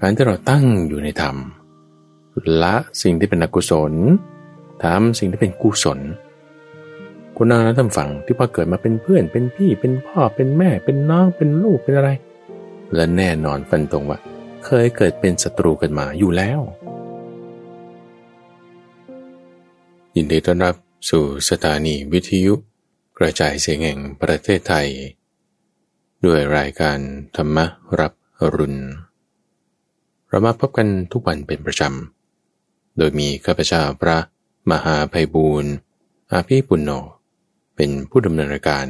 การที่เราตั้งอยู่ในธรรมละสิ่งที่เป็นอกุศลทำสิ่งที่เป็นกุศลคุณนางนะท่านฝังที่พอเกิดมาเป็นเพื่อนเป็นพี่เป็นพ่อเป็นแม่ เป็นน้องเป็นลูกเป็นอะไร และแน่นอนฟันตรงว่า เคยเกิดเป็นศัตรูกันมาอยู่แล้ว ยินดีต้อนรับสู่สถานีวิทยุกระจายเสียงแห่งประเทศไทย ด้วยรายการธรรมรับรุณ เรามาพบกันทุกวันเป็นประจำ โดยมีข้าพเจ้าพระมหาภัยบูรณ์อาภีปุณโญเป็นผู้ดำเนินรายการ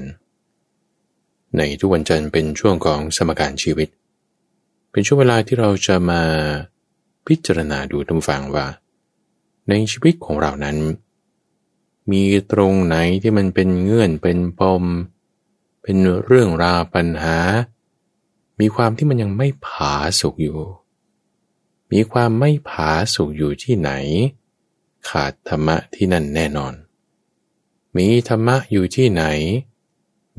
ในทุกวันจันทร์เป็นช่วงของสมการชีวิต เป็นช่วงเวลาที่เราจะมาพิจารณาดูทุกฝังว่า ในชีวิตของเรานั้น มีตรงไหนที่มันเป็นเงื่อนเป็นปม เป็นเรื่องราวปัญหา มีความที่มันยังไม่ผาสุกอยู่ มีความไม่ผาสุกอยู่ที่ไหน ขาดธรรมะที่นั่นแน่นอน มีธรรมะอยู่ที่ไหน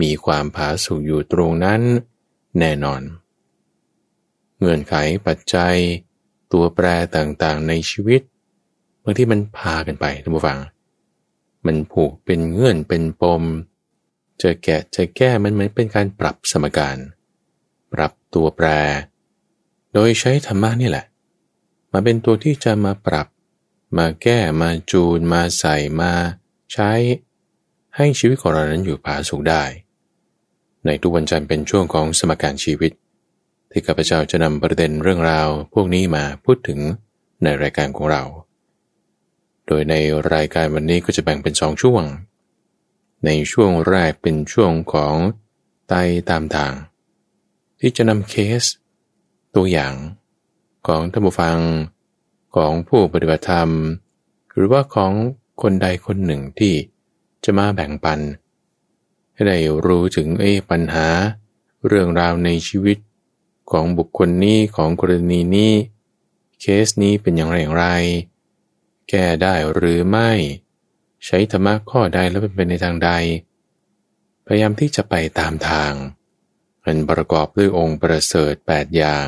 มีความผาสุกอยู่ตรงนั้นแน่นอน เงื่อนไขปัจจัย ตัวแปรต่างๆในชีวิตบางที่มันพากันไปท่านผู้ฟัง มันผูกเป็นเงื่อนเป็นปม จะแกะจะแก้มันเหมือนเป็นการปรับสมการ ปรับตัวแปร โดยใช้ธรรมะนี่แหละ มาเป็นตัวที่จะมาปรับ มาแก้มาจูน มาใส่มาใช้ ให้ชีวิตของเรานั้นอยู่ผาสุกได้ ในทุกวันจันทร์เป็นช่วงของสมการชีวิต ที่ข้าพเจ้าจะนำประเด็นเรื่องราวพวกนี้มาพูดถึงในรายการของเรา โดยในรายการวันนี้ก็จะแบ่งเป็นสองช่วง ในช่วงแรกเป็นช่วงของไตตามทาง ที่จะนำเคส ตัวอย่าง ของท่านผู้ฟัง ของผู้ปฏิบัติธรรม หรือว่าของคนใดคนหนึ่งที่จะมาแบ่งปัน ให้ได้รู้ถึงเอปัญหา เรื่องราวในชีวิตของบุคคลนี้ของกรณีนี้ เคสนี้เป็นอย่างไรอย่างไร แก้ได้หรือไม่ ใช้ธรรมะข้อใดแล้วเป็นในทางใด พยายามที่จะไปตามทางมันประกอบด้วยองค์ประเสริฐแปดอย่าง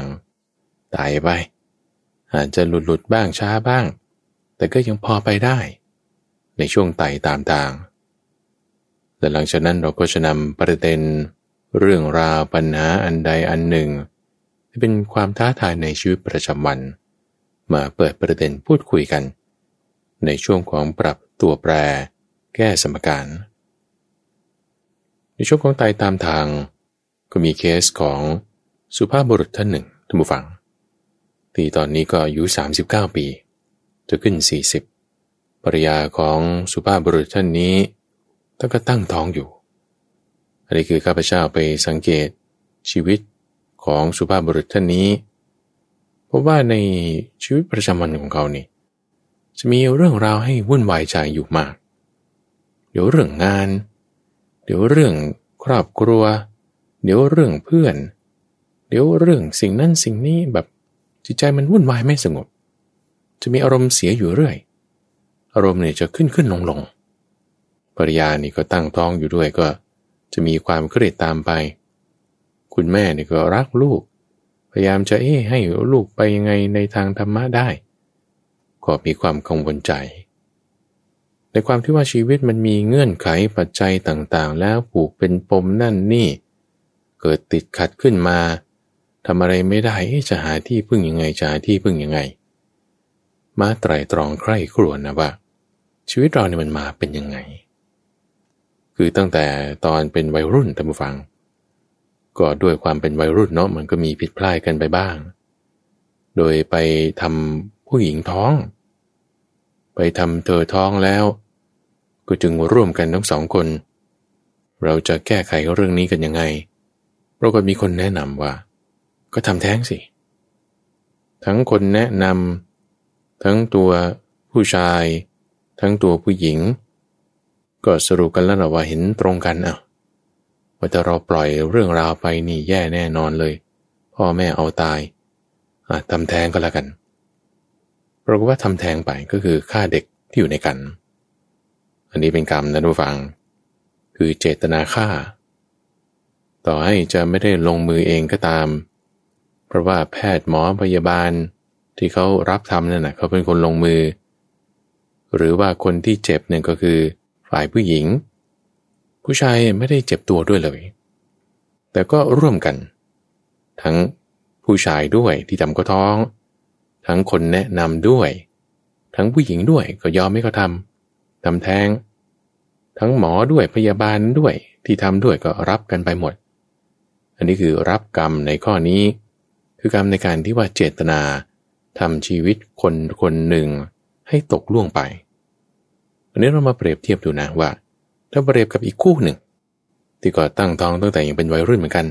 ตายไป อาจจะหลุดหลุดบ้างช้าบ้าง แต่ก็ยังพอไปได้ ในช่วงไต่ตามทางแต่หลังจากนั้นเราก็จะนำประเด็น เรื่องราวปัญหาอันใดอันหนึ่ง ที่เป็นความท้าทายในชีวิตประจำวัน มาเปิดประเด็นพูดคุยกัน ในช่วงของปรับตัวแปร แก้สมการ ในช่วงของไตายตามทาง ก็มีเคสของสุภาพบุรุษท่านหนึ่งท่านผู้ฟัง ที่ตอนนี้ก็อายุ 39 ปี จะขึ้น 40ปริยาของสุภาพบุรุษท่านนี้ท่านก็ตั้งท้องอยู่ อันนี้คือข้าพเจ้าไปสังเกตชีวิตของสุภาพบุรุษท่านนี้ เพราะว่าในชีวิตประจำวันของเขานี่จะมีเรื่องราวให้วุ่นวายใจอยู่มาก เดี๋ยวเรื่องงาน เดี๋ยวเรื่องครอบครัว เดี๋ยวเรื่องเพื่อน เดี๋ยวเรื่องสิ่งนั้นสิ่งนี้แบบ จิตใจมันวุ่นวายไม่สงบ จะมีอารมณ์เสียอยู่เรื่อย อารมณ์เนี่ยจะขึ้นขึ้นลงลงภรรยานี่ก็ตั้งท้องอยู่ด้วยก็ จะมีความเครียดตามไป คุณแม่นี่ก็รักลูก พยายามจะเอ๊ให้ลูกไปยังไงในทางธรรมะได้ ก็มีความกังวลใจ ในความที่ว่าชีวิตมันมีเงื่อนไขปัจจัยต่างๆ แล้วผูกเป็นปมนั่นนี่ เกิดติดขัดขึ้นมา ทำอะไรไม่ได้จะหาที่พึ่งยังไงจะหาที่พึ่งยังไง มาไตรตรองใคร่ครวญนะว่า ชีวิตเราเนี่ยมันมาเป็นยังไง คือตั้งแต่ตอนเป็นวัยรุ่นท่านผู้ฟัง ก็ด้วยความเป็นวัยรุ่นเนาะมันก็มีผิดพลาดกันไปบ้าง โดยไปทำผู้หญิงท้อง ไปทำเธอท้องแล้ว ก็จึงร่วมกันทั้งสองคน เราจะแก้ไขเรื่องนี้กันยังไงเราก็มีคนแนะนำว่า ก็ทำแท้งสิ ทั้งคนแนะนำทั้งตัวผู้ชาย ทั้งตัวผู้หญิง ก็สรุปกันแล้วนะว่าเห็นตรงกันอะว่าจะเราปล่อยเรื่องราวไปนี่แย่แน่นอนเลย พ่อแม่เอาตายอะทำแท้งก็แล้วกันปรากฏว่าทำแท้งไปก็คือฆ่าเด็กที่อยู่ในกัน อันนี้เป็นกรรมนะทุกฟัง คือเจตนาฆ่า ต่อให้จะไม่ได้ลงมือเองก็ตาม เพราะว่าแพทย์หมอพยาบาลที่เขารับทำนั่นนะเขาเป็นคนลงมือ หรือว่าคนที่เจ็บเนี่ยก็คือฝ่ายผู้หญิง ผู้ชายไม่ได้เจ็บตัวด้วยเลย แต่ก็ร่วมกัน ทั้งผู้ชายด้วยที่ทำก็ท้อง ทั้งคนแนะนำด้วย ทั้งผู้หญิงด้วยก็ยอมไม่เขาทำทำแท้ง ทั้งหมอด้วยพยาบาลด้วยที่ทำด้วยก็รับกันไปหมด อันนี้คือรับกรรมในข้อนี้ คือกรรมในการที่ว่าเจตนาทำชีวิตคนคนหนึ่งให้ตกล่วงไป อันนี้เรามาเปรียบเทียบดูนะว่า ถ้าเปรียบกับอีกคู่หนึ่ง ที่ก็ตั้งท้องตั้งแต่ยังเป็นวัยรุ่นเหมือนกัน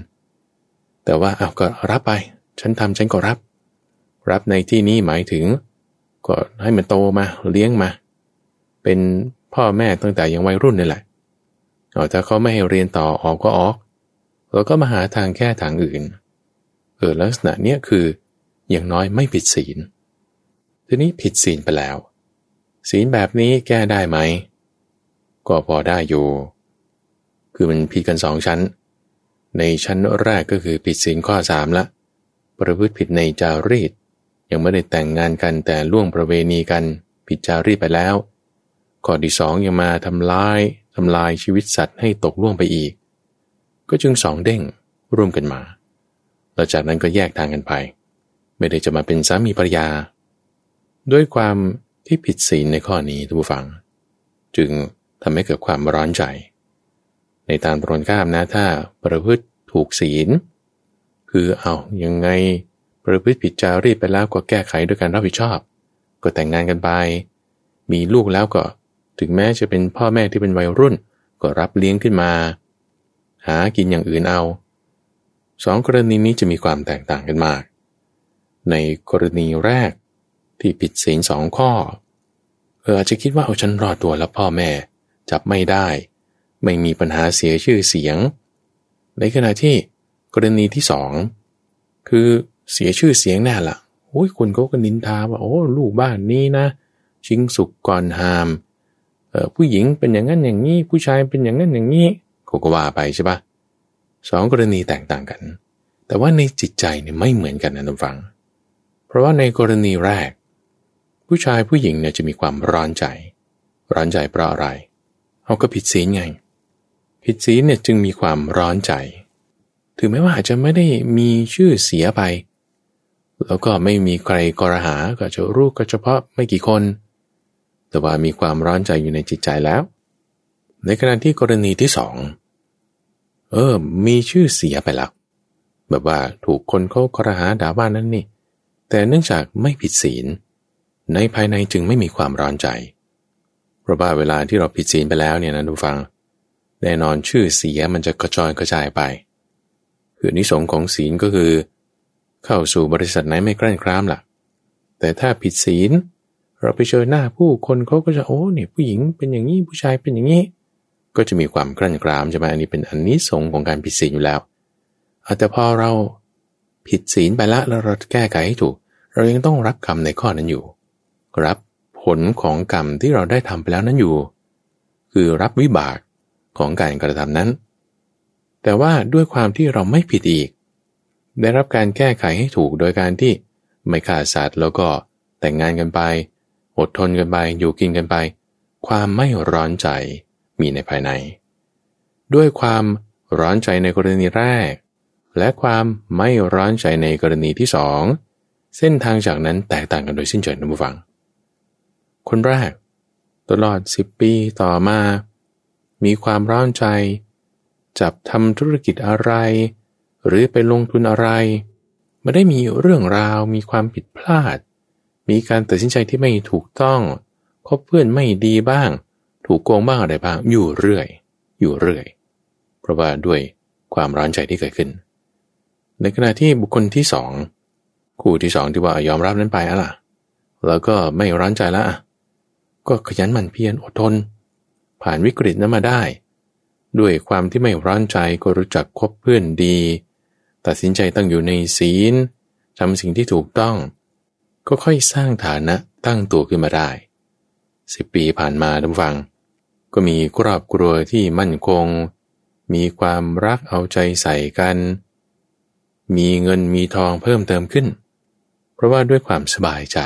แต่ว่าเอาก็รับไป ฉันทำฉันก็รับ รับในที่นี้หมายถึง ก็ให้มันโตมาเลี้ยงมา เป็นพ่อแม่ตั้งแต่ยังวัยรุ่นนี่แหละเอาถ้าเขาไม่ให้เรียนต่อออกก็ออกเราก็มาหาทางแก้ทางอื่น เออลักษณะเนี้ยคืออย่างน้อยไม่ผิดศีล ทีนี้ผิดศีลไปแล้ว ศีลแบบนี้แก้ได้ไหม ก็พอได้อยู่ คือมันผิดกันสองชั้น ในชั้นแรกก็คือผิดศีลข้อสามละ ประพฤติผิดในจารีต ยังไม่ได้แต่งงานกันแต่ล่วงประเวณีกันผิดจารีตไปแล้ว ข้อที่สองยังมาทำลายทำลายชีวิตสัตว์ให้ตกล่วงไปอีก ก็จึงสองเด้งร่วมกันมา แล้วจากนั้นก็แยกทางกันไป ไม่ได้จะมาเป็นสามีภรรยา ด้วยความที่ผิดศีลในข้อนี้ทุกฝัง จึงทำให้เกิดความร้อนใจ ในทางตรงข้ามนะถ้าประพฤติถูกศีล คือเอายังไงประพฤติผิดจารีตไปแล้วก็แก้ไขด้วยการรับผิดชอบ ก็แต่งงานกันไป มีลูกแล้วก็ถึงแม้จะเป็นพ่อแม่ที่เป็นวัยรุ่น ก็รับเลี้ยงขึ้นมา หากินอย่างอื่นเอา สองกรณีนี้จะมีความแตกต่างกันมาก ในกรณีแรกที่ผิดศีลสองข้อ เอออาจจะคิดว่าเอาฉันรอดตัวแล้วพ่อแม่ จับไม่ได้ ไม่มีปัญหาเสียชื่อเสียง ในขณะที่กรณีที่สองคือเสียชื่อเสียงแน่ละโอ้ยคนเขาก็นินทาว่าโอ้ลูกบ้านนี้นะ ชิงสุกก่อนหามเออผู้หญิงเป็นอย่างนั้นอย่างนี้ ผู้ชายเป็นอย่างนั้นอย่างนี้เขาก็ว่าไปใช่ปะ สองกรณีแตกต่างกัน แต่ว่าในจิตใจเนี่ยไม่เหมือนกันนะทุกฝัง เพราะว่าในกรณีแรก ผู้ชายผู้หญิงเนี่ยจะมีความร้อนใจ ร้อนใจเพราะอะไรเขาก็ผิดศีลไง ผิดศีลเนี่ยจึงมีความร้อนใจ ถึงแม้ว่าอาจจะไม่ได้มีชื่อเสียไป แล้วก็ไม่มีใครกรหาก็จะรู้ก็เฉพาะไม่กี่คน แต่ว่ามีความร้อนใจอยู่ในจิตใจแล้ว ในขณะที่กรณีที่สอง เออ มีชื่อเสียไปแล้วแบบว่าถูกคนเขากรหาด่าว่านั่นนี่ แต่เนื่องจากไม่ผิดศีล ในภายในจึงไม่มีความร้อนใจ เพราะว่าเวลาที่เราผิดศีลไปแล้วเนี่ยนะทุกฟัง แน่นอนชื่อเสียมันจะกระจายกระจายไป คือนิสงของศีลก็คือ เข้าสู่บริษัทไหนไม่กล้นครามล่ะ แต่ถ้าผิดศีล เราไปเจอหน้าผู้คนเขาก็จะโอ้เนี่ยผู้หญิงเป็นอย่างนี้ผู้ชายเป็นอย่างนี้ ก็จะมีความกลั่นกรามใช่ไหมอันนี้เป็นอันนี้สงของการผิดศีลอยู่แล้วแต่พอเราผิดศีลไปละแล้วเราแก้ไขให้ถูก เรายังต้องรับกรรมในข้อนั้นอยู่ รับผลของกรรมที่เราได้ทำไปแล้วนั้นอยู่ คือรับวิบากของการกระทำนั้น แต่ว่าด้วยความที่เราไม่ผิดอีก ได้รับการแก้ไขให้ถูกโดยการที่ไม่ฆ่าสัตว์แล้วก็แต่งงานกันไป อดทนกันไป อยู่กินกันไป ความไม่ร้อนใจ มีในภายใน ด้วยความร้อนใจในกรณีแรก และความไม่ร้อนใจในกรณีที่สองเส้นทางจากนั้นแตกต่างกันโดยสิ้นเชิงนะผู้ฟัง คนแรก ตลอดสิบปีต่อมา มีความร้อนใจ จับทำธุรกิจอะไร หรือไปลงทุนอะไร ไม่ได้มีเรื่องราว มีความผิดพลาด มีการตัดสินใจที่ไม่ถูกต้องคบเพื่อนไม่ดีบ้าง ถูกโกงบ้างอะไรบ้างอยู่เรื่อย อยู่เรื่อย เพราะว่าด้วยความร้อนใจที่เกิดขึ้น ในขณะที่บุคคลที่สองคู่ที่สองที่ว่ายอมรับนั้นไปอะล่ะ แล้วก็ไม่ร้อนใจละก็ขยันหมั่นเพียรอดทน ผ่านวิกฤตนั้นมาได้ ด้วยความที่ไม่ร้อนใจก็รู้จักคบเพื่อนดี ตัดสินใจตั้งอยู่ในศีลทำสิ่งที่ถูกต้อง ก็ค่อยสร้างฐานะตั้งตัวขึ้นมาได้สิบปีผ่านมาทุกฟัง ก็มีครอบครัวที่มั่นคง มีความรักเอาใจใส่กัน มีเงินมีทองเพิ่มเติมขึ้น เพราะว่าด้วยความสบายใจ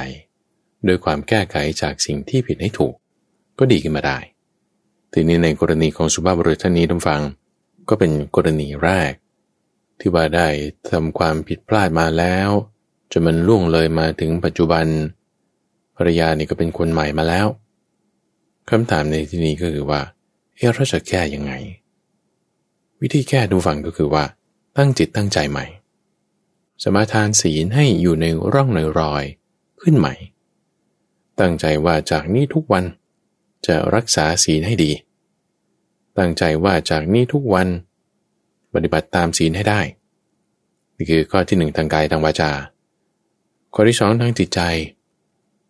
ด้วยความแก้ไขจากสิ่งที่ผิดให้ถูก ก็ดีขึ้นมาได้ ทีนี้ในกรณีของสุภาพบุรุษท่านนี้ท่านฟัง ก็เป็นกรณีแรก ที่ว่าได้ทำความผิดพลาดมาแล้วจนมันล่วงเลยมาถึงปัจจุบันภรรยานี่ก็เป็นคนใหม่มาแล้ว คำถามในที่นี้ก็คือว่าเอ๊ะเราจะแก้ยังไง วิธีแก้ดูฟังก็คือว่า ตั้งจิตตั้งใจใหม่ สมาทานศีลให้อยู่ในร่องในรอยขึ้นใหม่ ตั้งใจว่าจากนี้ทุกวันจะรักษาศีลให้ดี ตั้งใจว่าจากนี้ทุกวัน ปฏิบัติตามศีลให้ได้ นี่คือข้อที่หนึ่งทางกายทางวาจา ข้อที่สองทางจิตใจ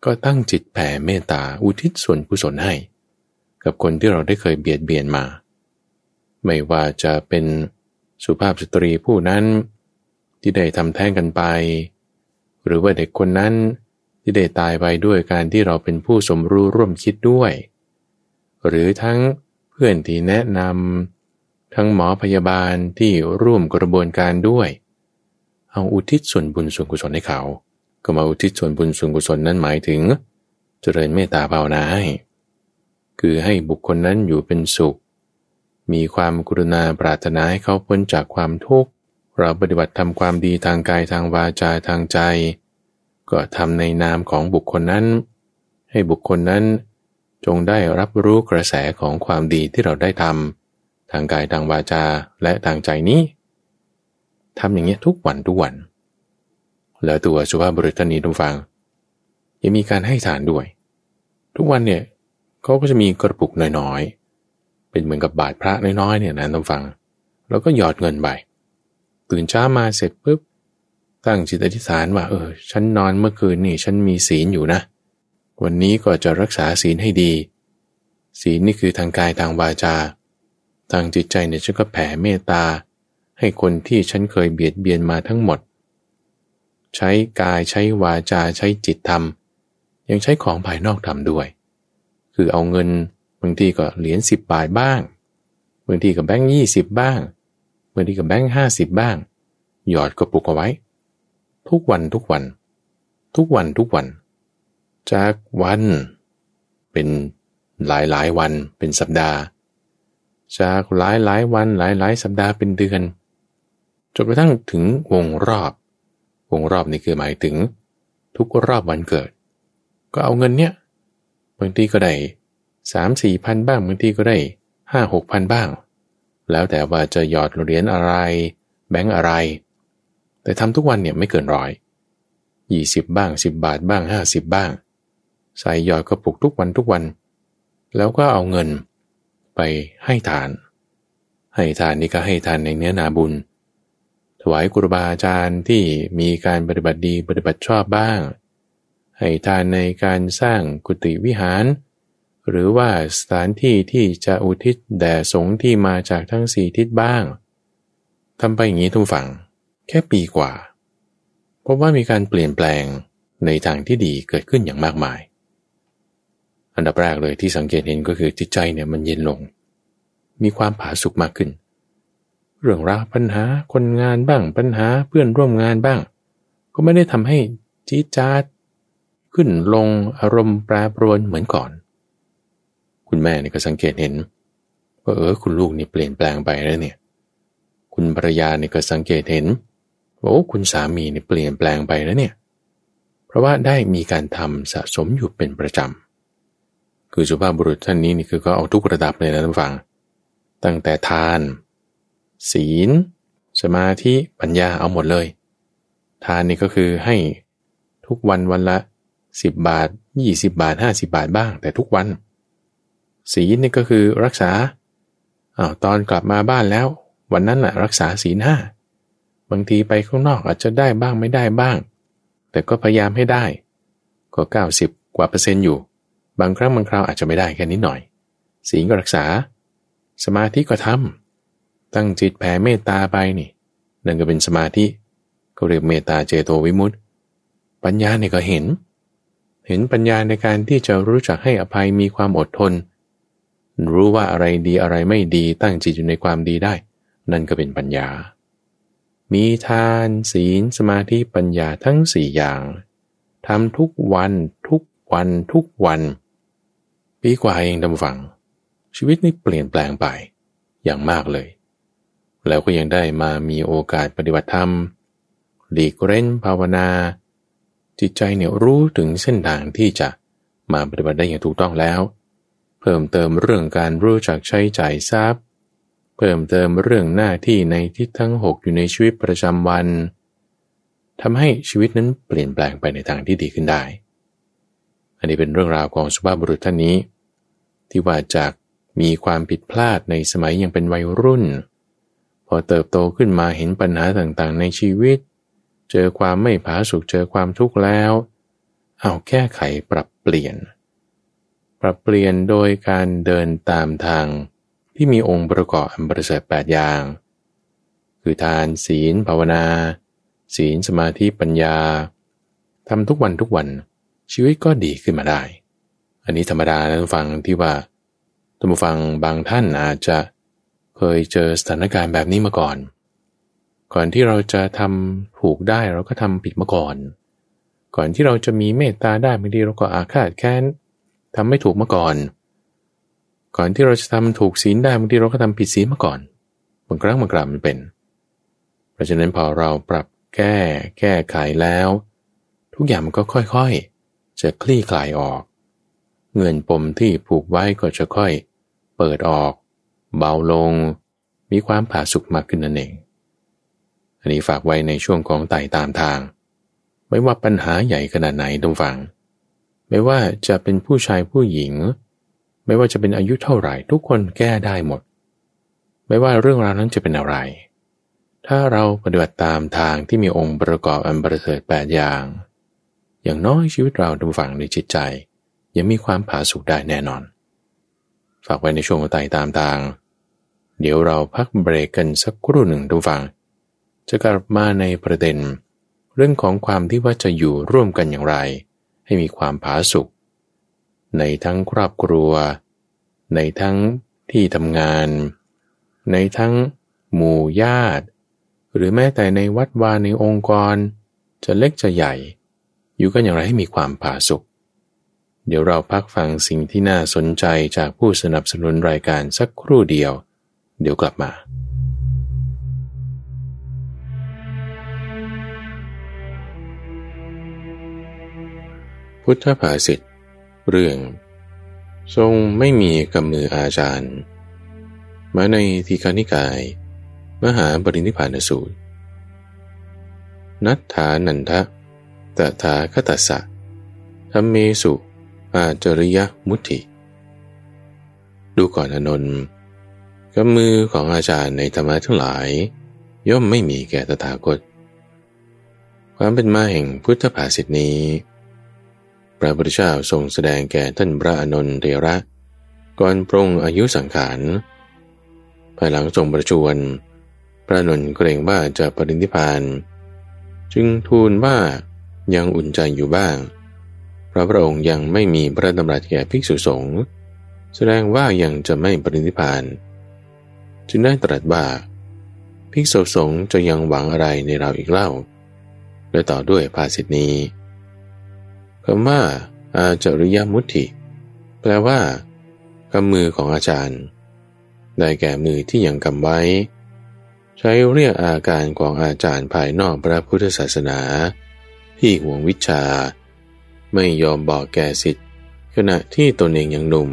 ก็ตั้งจิตแผ่เมตตาอุทิศส่วนกุศลให้ กับคนที่เราได้เคยเบียดเบียนมา ไม่ว่าจะเป็นสุภาพสตรีผู้นั้นที่ได้ทำแท้งกันไป หรือว่าเด็กคนนั้นที่ได้ตายไปด้วยการที่เราเป็นผู้สมรู้ร่วมคิดด้วย หรือทั้งเพื่อนที่แนะนำทั้งหมอพยาบาลที่ร่วมกระบวนการด้วย เอาอุทิศส่วนบุญส่วนกุศลให้เขา ก็มาอุทิศส่วนบุญส่วนกุศลนั้นหมายถึง เจริญเมตตาภาวนาให้ คือให้บุคคลนั้นอยู่เป็นสุข มีความกรุณาปรารถนาให้เขาพ้นจากความทุกข์ เราปฏิบัติทำความดีทางกายทางวาจาทางใจ ก็ทำในนามของบุคคลนั้น ให้บุคคลนั้นจงได้รับรู้กระแสของความดีที่เราได้ทำทางกายทางวาจาและทางใจนี้ทำอย่างเงี้ยทุกวันทุกวัน แล้วตัวสุภาพบุรุษท่านนี้ทุกฟัง ยังมีการให้ทานด้วย ทุกวันเนี่ยเขาก็จะมีกระปุกน้อยๆ เป็นเหมือนกับบาทพระน้อยๆเนี่ยนะทุกฟัง แล้วก็หยอดเงินไปตื่นเช้ามาเสร็จปุ๊บตั้งจิตอธิษฐานว่าเออฉันนอนเมื่อคืนนี่ฉันมีศีลอยู่นะ วันนี้ก็จะรักษาศีลให้ดี ศีลนี่คือทางกายทางวาจา ทางจิตใจเนี่ยฉันก็แผ่เมตตา ให้คนที่ฉันเคยเบียดเบียนมาทั้งหมด ใช้กายใช้วาจาใช้จิตทำยังใช้ของภายนอกทำด้วย คือเอาเงินบางทีก็เหรียญสิบบาทบ้างบางทีกับแบงค์ยี่สิบบ้างบางทีกับแบงค์ห้าสิบบ้าง หยอดกระปุกเอาไว้ ทุกวันทุกวัน ทุกวันทุกวัน จากวัน เป็นหลายหลายวันเป็นสัปดาห์ จากหลายหลายวันหลายหลายสัปดาห์เป็นเดือนจนกระทั่งถึงวงรอบ วงรอบนี่คือหมายถึง ทุกรอบวันเกิด ก็เอาเงินเนี้ยบางทีก็ได้สามสี่พันบ้างบางทีก็ได้ห้าหกพันบ้าง แล้วแต่ว่าจะหยอดเหรียญอะไร แบงก์อะไร แต่ทำทุกวันเนี่ยไม่เกินร้อยยี่สิบบ้างสิบบาทบ้างห้าสิบบ้าง ใส่หยอดกระปุกทุกวันทุกวัน แล้วก็เอาเงินไปให้ทาน ให้ทานนี่ก็ให้ทานในเนื้อนาบุญ ถวายครูบาอาจารย์ที่มีการปฏิบัติดีปฏิบัติชอบบ้าง ให้ทานในการสร้างกุฏิวิหาร หรือว่าสถานที่ที่จะอุทิศแด่สงฆ์ที่มาจากทั้งสี่ทิศบ้างทำไปอย่างนี้ทุกฝั่งแค่ปีกว่าพบว่ามีการเปลี่ยนแปลงในทางที่ดีเกิดขึ้นอย่างมากมาย อันดับแรกเลยที่สังเกตเห็นก็คือจิตใจเนี่ยมันเย็นลง มีความผาสุกมากขึ้น เรื่องราวปัญหาคนงานบ้างปัญหาเพื่อนร่วมงานบ้าง ก็ไม่ได้ทำให้จีจาดขึ้นลงอารมณ์แปรปรวนเหมือนก่อน คุณแม่เนี่ยก็สังเกตเห็นว่าเออคุณลูกนี่เปลี่ยนแปลงไปแล้วเนี่ย คุณภรรยาเนี่ยก็สังเกตเห็นว่าโอ้คุณสามีเนี่ยเปลี่ยนแปลงไปแล้วเนี่ย เพราะว่าได้มีการทำสะสมอยู่เป็นประจำ คือสุภาพบุรุษท่านนี้นี่คือก็เอาทุกระดับเลยนะท่านฟัง ตั้งแต่ทาน ศีล สมาธิปัญญาเอาหมดเลย ทานนี่ก็คือให้ทุกวันวันละสิบบาทยี่สิบบาทห้าสิบาทบ้าง แต่ทุกวัน ศีลนี่ก็คือรักษาอ้าวตอนกลับมาบ้านแล้ว วันนั้นแหละรักษาศีลห้าบางทีไปข้างนอกอาจจะได้บ้างไม่ได้บ้าง แต่ก็พยายามให้ได้ก็90 กว่าเปอร์เซ็นต์อยู่ บางครั้งบางคราวอาจจะไม่ได้แค่นิดหน่อย ศีลก็รักษา สมาธิก็ทำ ตั้งจิตแผ่เมตตาไปนี่ นั่นก็เป็นสมาธิก็เรียกเมตตาเจโตวิมุตติ ปัญญาเนี่ยก็เห็น เห็นปัญญาในการที่จะรู้จักให้อภัยมีความอดทน รู้ว่าอะไรดีอะไรไม่ดีตั้งจิตอยู่ในความดีได้ นั่นก็เป็นปัญญา มีทานศีลสมาธิปัญญาทั้งสี่อย่างทำทุกวันทุกวันทุกวันปีกว่าเองดำฝัง ชีวิตนี่เปลี่ยนแปลงไปอย่างมากเลย แล้วก็ยังได้มามีโอกาสปฏิบัติธรรมหลีกเร้นภาวนา จิตใจเนี่ยรู้ถึงเส้นทางที่จะมาปฏิบัติได้อย่างถูกต้องแล้ว เพิ่มเติมเรื่องการรู้จักใช้จ่ายทรัพย์ เพิ่มเติมเรื่องหน้าที่ในทิศทั้งหกอยู่ในชีวิตประจำวันทำให้ชีวิตนั้นเปลี่ยนแปลงไปในทางที่ดีขึ้นได้ อันนี้เป็นเรื่องราวของสุภาพบุรุษท่านนี้ ที่ว่าจากมีความผิดพลาดในสมัยยังเป็นวัยรุ่น พอเติบโตขึ้นมาเห็นปัญหาต่างๆ ในชีวิต เจอความไม่ผาสุกเจอความทุกข์แล้ว เอาแก้ไขปรับเปลี่ยน ปรับเปลี่ยนโดยการเดินตามทางที่มีองค์ประกอบอันประเสริฐแปดอย่าง คือทานศีลภาวนา ศีลสมาธิปัญญาทำทุกวันทุกวันชีวิตก็ดีขึ้นมาได้ อันนี้ธรรมดานะท่านฟังที่ว่าท่านผู้ฟังบางท่านอาจจะ ยเจอสถานการณ์แบบนี้มาก่อน ก่อนที่เราจะทำถูกได้เราก็ทำผิดมาก่อน ก่อนที่เราจะมีเมตตาได้บางทีเราก็อาฆาตแค้นทำไม่ถูกมาก่อน ก่อนที่เราจะทำถูกศีลได้บางทีเราก็ทำผิดศีลมาก่อนบางครั้งบางคราวมันเป็น เพราะฉะนั้นพอเราปรับแก้แก้ไขแล้ว ทุกอย่างมันก็ค่อยๆ จะคลี่คลายออก เงินปมที่ผูกไว้ก็จะค่อยเปิดออก เบาลง มีความผาสุกมากขึ้นนั่นเอง อันนี้ฝากไว้ในช่วงของไต่ตามทาง ไม่ว่าปัญหาใหญ่ขนาดไหนตรงฝัง ไม่ว่าจะเป็นผู้ชายผู้หญิง ไม่ว่าจะเป็นอายุเท่าไหร่ ทุกคนแก้ได้หมด ไม่ว่าเรื่องราวนั้นจะเป็นอะไร ถ้าเราปฏิบัติตามทางที่มีองค์ประกอบอันประเสริฐแปดอย่าง อย่างน้อยชีวิตเราทุกฝั่งในจิตใจยังมีความผาสุกได้แน่นอน ฝากไว้ในช่วงไต่ตามทาง เดี๋ยวเราพักเบรกกันสักครู่หนึ่งทุกฝัง จะกลับมาในประเด็น เรื่องของความที่ว่าจะอยู่ร่วมกันอย่างไร ให้มีความผาสุกในทั้งครอบครัว ในทั้งที่ทำงาน ในทั้งหมู่ญาติ หรือแม้แต่ในวัดวาในองค์กร จะเล็กจะใหญ่ อยู่กันอย่างไรให้มีความผาสุกเดี๋ยวเราพักฟังสิ่งที่น่าสนใจจากผู้สนับสนุนรายการสักครู่เดียว เดี๋ยวกลับมาพุทธภาษิตเรื่อง ทรงไม่มีกำมืออาจารย์ มาในทีคานิกาย มหาบรินิพานสูตร นัตถานันทะตถาคตสะธรรมเมสุ อาจริยมุติ ดูก่อนอนนท์ กำมือของอาจารย์ในธรรมะทั้งหลาย ย่อมไม่มีแก่ตถาคต ความเป็นมาแห่งพุทธภาษิตนี้ พระพุทธเจ้าทรงแสดงแก่ท่านพระอนนทเทระ ก่อนปรงอายุสังขารภายหลังทรงประชวรพระนนเกรงว่าจะปรินิพาน จึงทูลว่ายังอุ่นใจอยู่บ้าง พระพระองค์ยังไม่มีพระดำรัสแก่ภิกษุสงฆ์แสดงว่ายังจะไม่ปรินิพาน จึงได้ตรัสว่าภิกษุสงฆ์จะยังหวังอะไรในเราอีกเล่า และต่อด้วยภาษิตนี้คำว่าอาจริยมุติแปลว่ากำมือของอาจารย์ ได้แก่มือที่ยังกำไว้ ใช้เรียกอาการของอาจารย์ภายนอกพระพุทธศาสนา ที่ห่วงวิชา ไม่ยอมบอกแก่สิทธิ์ขณะที่ตนเองยังหนุ่ม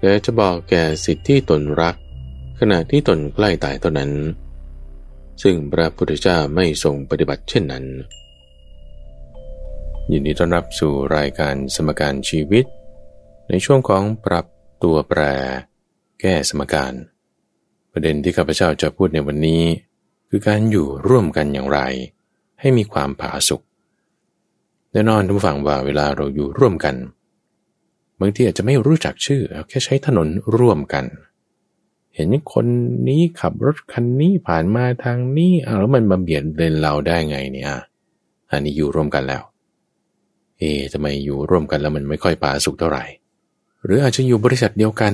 แต่จะบอกแก่สิทธิ์ที่ตนรัก ขณะที่ตนใกล้ตายเท่านั้น ซึ่งพระพุทธเจ้าไม่ทรงปฏิบัติเช่นนั้น ยินดีต้อนรับสู่รายการสมการชีวิต ในช่วงของปรับตัวแปร แก้สมการ ประเด็นที่ข้าพเจ้าจะพูดในวันนี้ คือการอยู่ร่วมกันอย่างไร ให้มีความผาสุกแน่นอนทุกฝั่งว่าเวลาเราอยู่ร่วมกันบางทีอาจจะไม่รู้จักชื่อแค่ใช้ถนนร่วมกัน เห็นคนนี้ขับรถคันนี้ผ่านมาทางนี้อาแล้วมันมาเบียดเลนเราได้ไงเนี่ยอันนี้อยู่ร่วมกันแล้ว เอ๊ทำไมอยู่ร่วมกันแล้วมันไม่ค่อยผาสุกเท่าไหร่ หรืออาจจะอยู่บริษัทเดียวกัน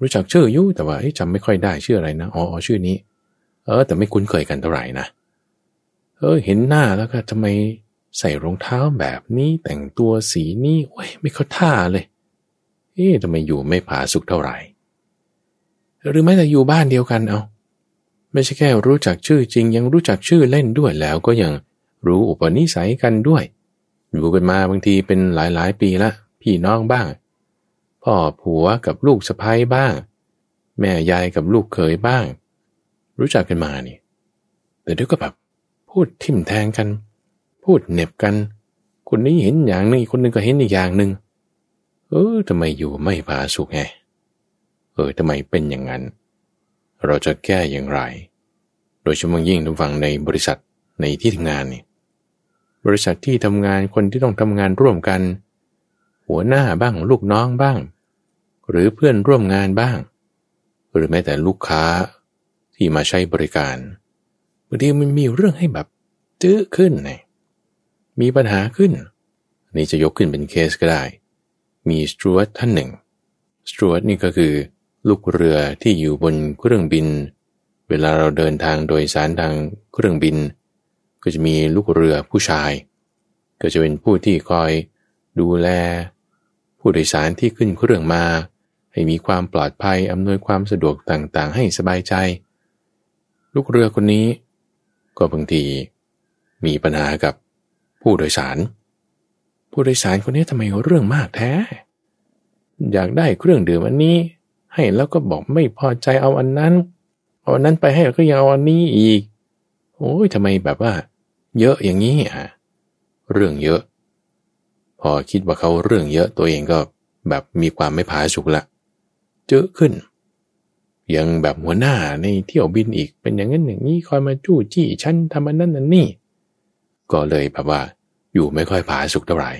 รู้จักชื่ออยู่แต่ว่าจำไม่ค่อยได้ชื่ออะไรนะอ๋อชื่อนี้ เออ แต่ไม่คุ้นเคยกันเท่าไหร่นะเออเห็นหน้าแล้วก็ทำไมใส่รองเท้าแบบนี้แต่งตัวสีนี้โอ้ยไม่เข้าท่าเลย เอ๊ะทำไมอยู่ไม่ผาสุกเท่าไหร่ หรือไม่แต่อยู่บ้านเดียวกันเอาไม่ใช่แค่รู้จักชื่อจริง ยังรู้จักชื่อเล่นด้วยแล้วก็ยังรู้อุปนิสัยกันด้วย อยู่กันมาบางทีเป็นหลายๆ ปีละพี่น้องบ้าง พ่อผัวกับลูกสะพ้ยบ้าง แม่ยายกับลูกเขยบ้าง รู้จักกันมานี่ แต่เดี๋ยวก็แบบพูดทิมแทงกัน พูดเน็บกัน คนนี้เห็นอย่างหนึ่งคนนึงก็เห็นอีกอย่างหนึ่งเออทำไมอยู่ไม่ผาสุกไง ออทำไมเป็นอย่างนั้น เราจะแก้อย่างไร โดยเฉพาะยิ่งทุกฝังในบริษัทในที่ทำงานนี่บริษัทที่ทำงานคนที่ต้องทำงานร่วมกัน หัวหน้าบ้างลูกน้องบ้าง หรือเพื่อนร่วมงานบ้าง หรือแม้แต่ลูกค้าที่มาใช้บริการบางทีมันมีเรื่องให้แบบตื้อขึ้นไงมีปัญหาขึ้น นี่จะยกขึ้นเป็นเคสก็ได้ มีสจวตท่านหนึ่งสจวตนี่ก็คือ ลูกเรือที่อยู่บนเครื่องบิน เวลาเราเดินทางโดยสารทางเครื่องบิน ก็จะมีลูกเรือผู้ชาย ก็จะเป็นผู้ที่คอยดูแล ผู้โดยสารที่ขึ้นเครื่องมา ให้มีความปลอดภัยอำนวยความสะดวกต่างๆ ให้สบายใจ ลูกเรือคนนี้ ก็บางที มีปัญหากับผู้โดยสาร ผู้โดยสารคนนี้ทำไมเรื่องมากแท้ อยากได้เครื่องดื่มอันนี้ ให้แล้วก็บอกไม่พอใจเอาอันนั้น เอาอันนั้นไปให้ก็ยังเอาอันนี้อีก โอ้ยทำไมแบบว่า เยอะอย่างนี้อะเรื่องเยอะ พอคิดว่าเขาเรื่องเยอะตัวเองก็แบบมีความไม่พาสุกละเจอะขึ้น ยังแบบหัวหน้าในเที่ยวบินอีกเป็นอย่างนั้นอย่างนี้คอยมาจู้จี้ฉันทำอันนั้นอันนี้ ก็เลยแบบว่า อยู่ไม่ค่อยผาสุกเท่าไหร่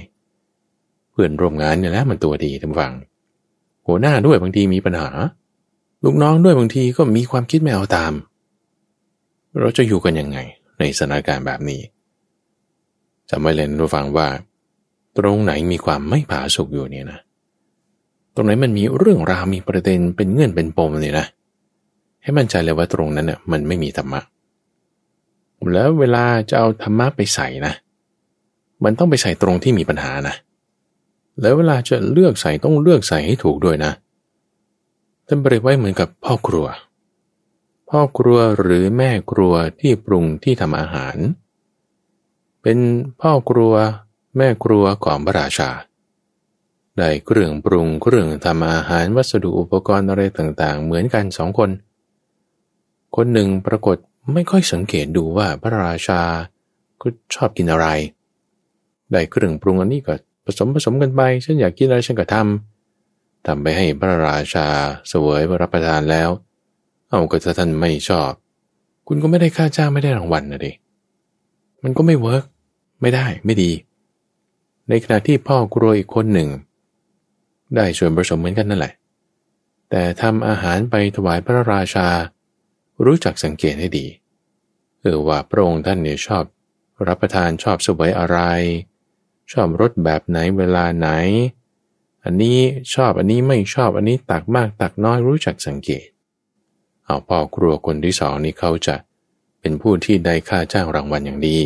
เพื่อนร่วมงานเนี่ยแหละมันตัวดีทั้งฟัง หัวหน้าด้วยบางทีมีปัญหา ลูกน้องด้วยบางทีก็มีความคิดไม่เอาตาม เราจะอยู่กันยังไงในสถานการณ์แบบนี้จะไม่เล่นรู้ฟังว่า ตรงไหนมีความไม่ผาสุกอยู่เนี่ยนะ ตรงไหนมันมีเรื่องราวมีประเด็นเป็นเงื่อนเป็นปมเนี่ยนะ ให้มั่นใจเลยว่าตรงนั้นเน่ยมันไม่มีธรรมะแล้วเวลาจะเอาธรรมะไปใส่นะ มันต้องไปใส่ตรงที่มีปัญหานะ แล้วเวลาจะเลือกใส่ต้องเลือกใส่ให้ถูกด้วยนะท่านเปรียบไว้เหมือนกับพ่อครัว พ่อครัวหรือแม่ครัวที่ปรุงที่ทำอาหาร เป็นพ่อครัวแม่ครัวของพระราชา ได้เครื่องปรุงเครื่องทำอาหารวัสดุอุปกรณ์อะไรต่างๆ เหมือนกันสองคน คนหนึ่งปรากฏไม่ค่อยสังเกตดูว่าพระราชาก็ชอบกินอะไร ได้เครื่องปรุงอันนี้ก็ ผสมผสมกันไป ฉันอยากกินอะไรฉันก็ทำทำไปให้พระราชาเสวยรับประทานแล้ว เอาก็ถ้าท่านไม่ชอบ คุณก็ไม่ได้ค่าจ้างไม่ได้รางวัลนะดิมันก็ไม่เวิร์กไม่ได้ไม่ดี ในขณะที่พ่อกรวยอีกคนหนึ่ง ได้ส่วนผสมเหมือนกันนั่นแหละ แต่ทำอาหารไปถวายพระราชา รู้จักสังเกตให้ดีเออว่าพระองค์ท่านเนี่ยชอบรับประทานชอบสวยอะไร ชอบรสแบบไหนเวลาไหน อันนี้ชอบอันนี้ไม่ชอบอันนี้ตักมากตักน้อยรู้จักสังเกต เอาพ่อครัวคนที่สองนี่เขาจะเป็นผู้ที่ได้ค่าจ้างรางวัลอย่างดี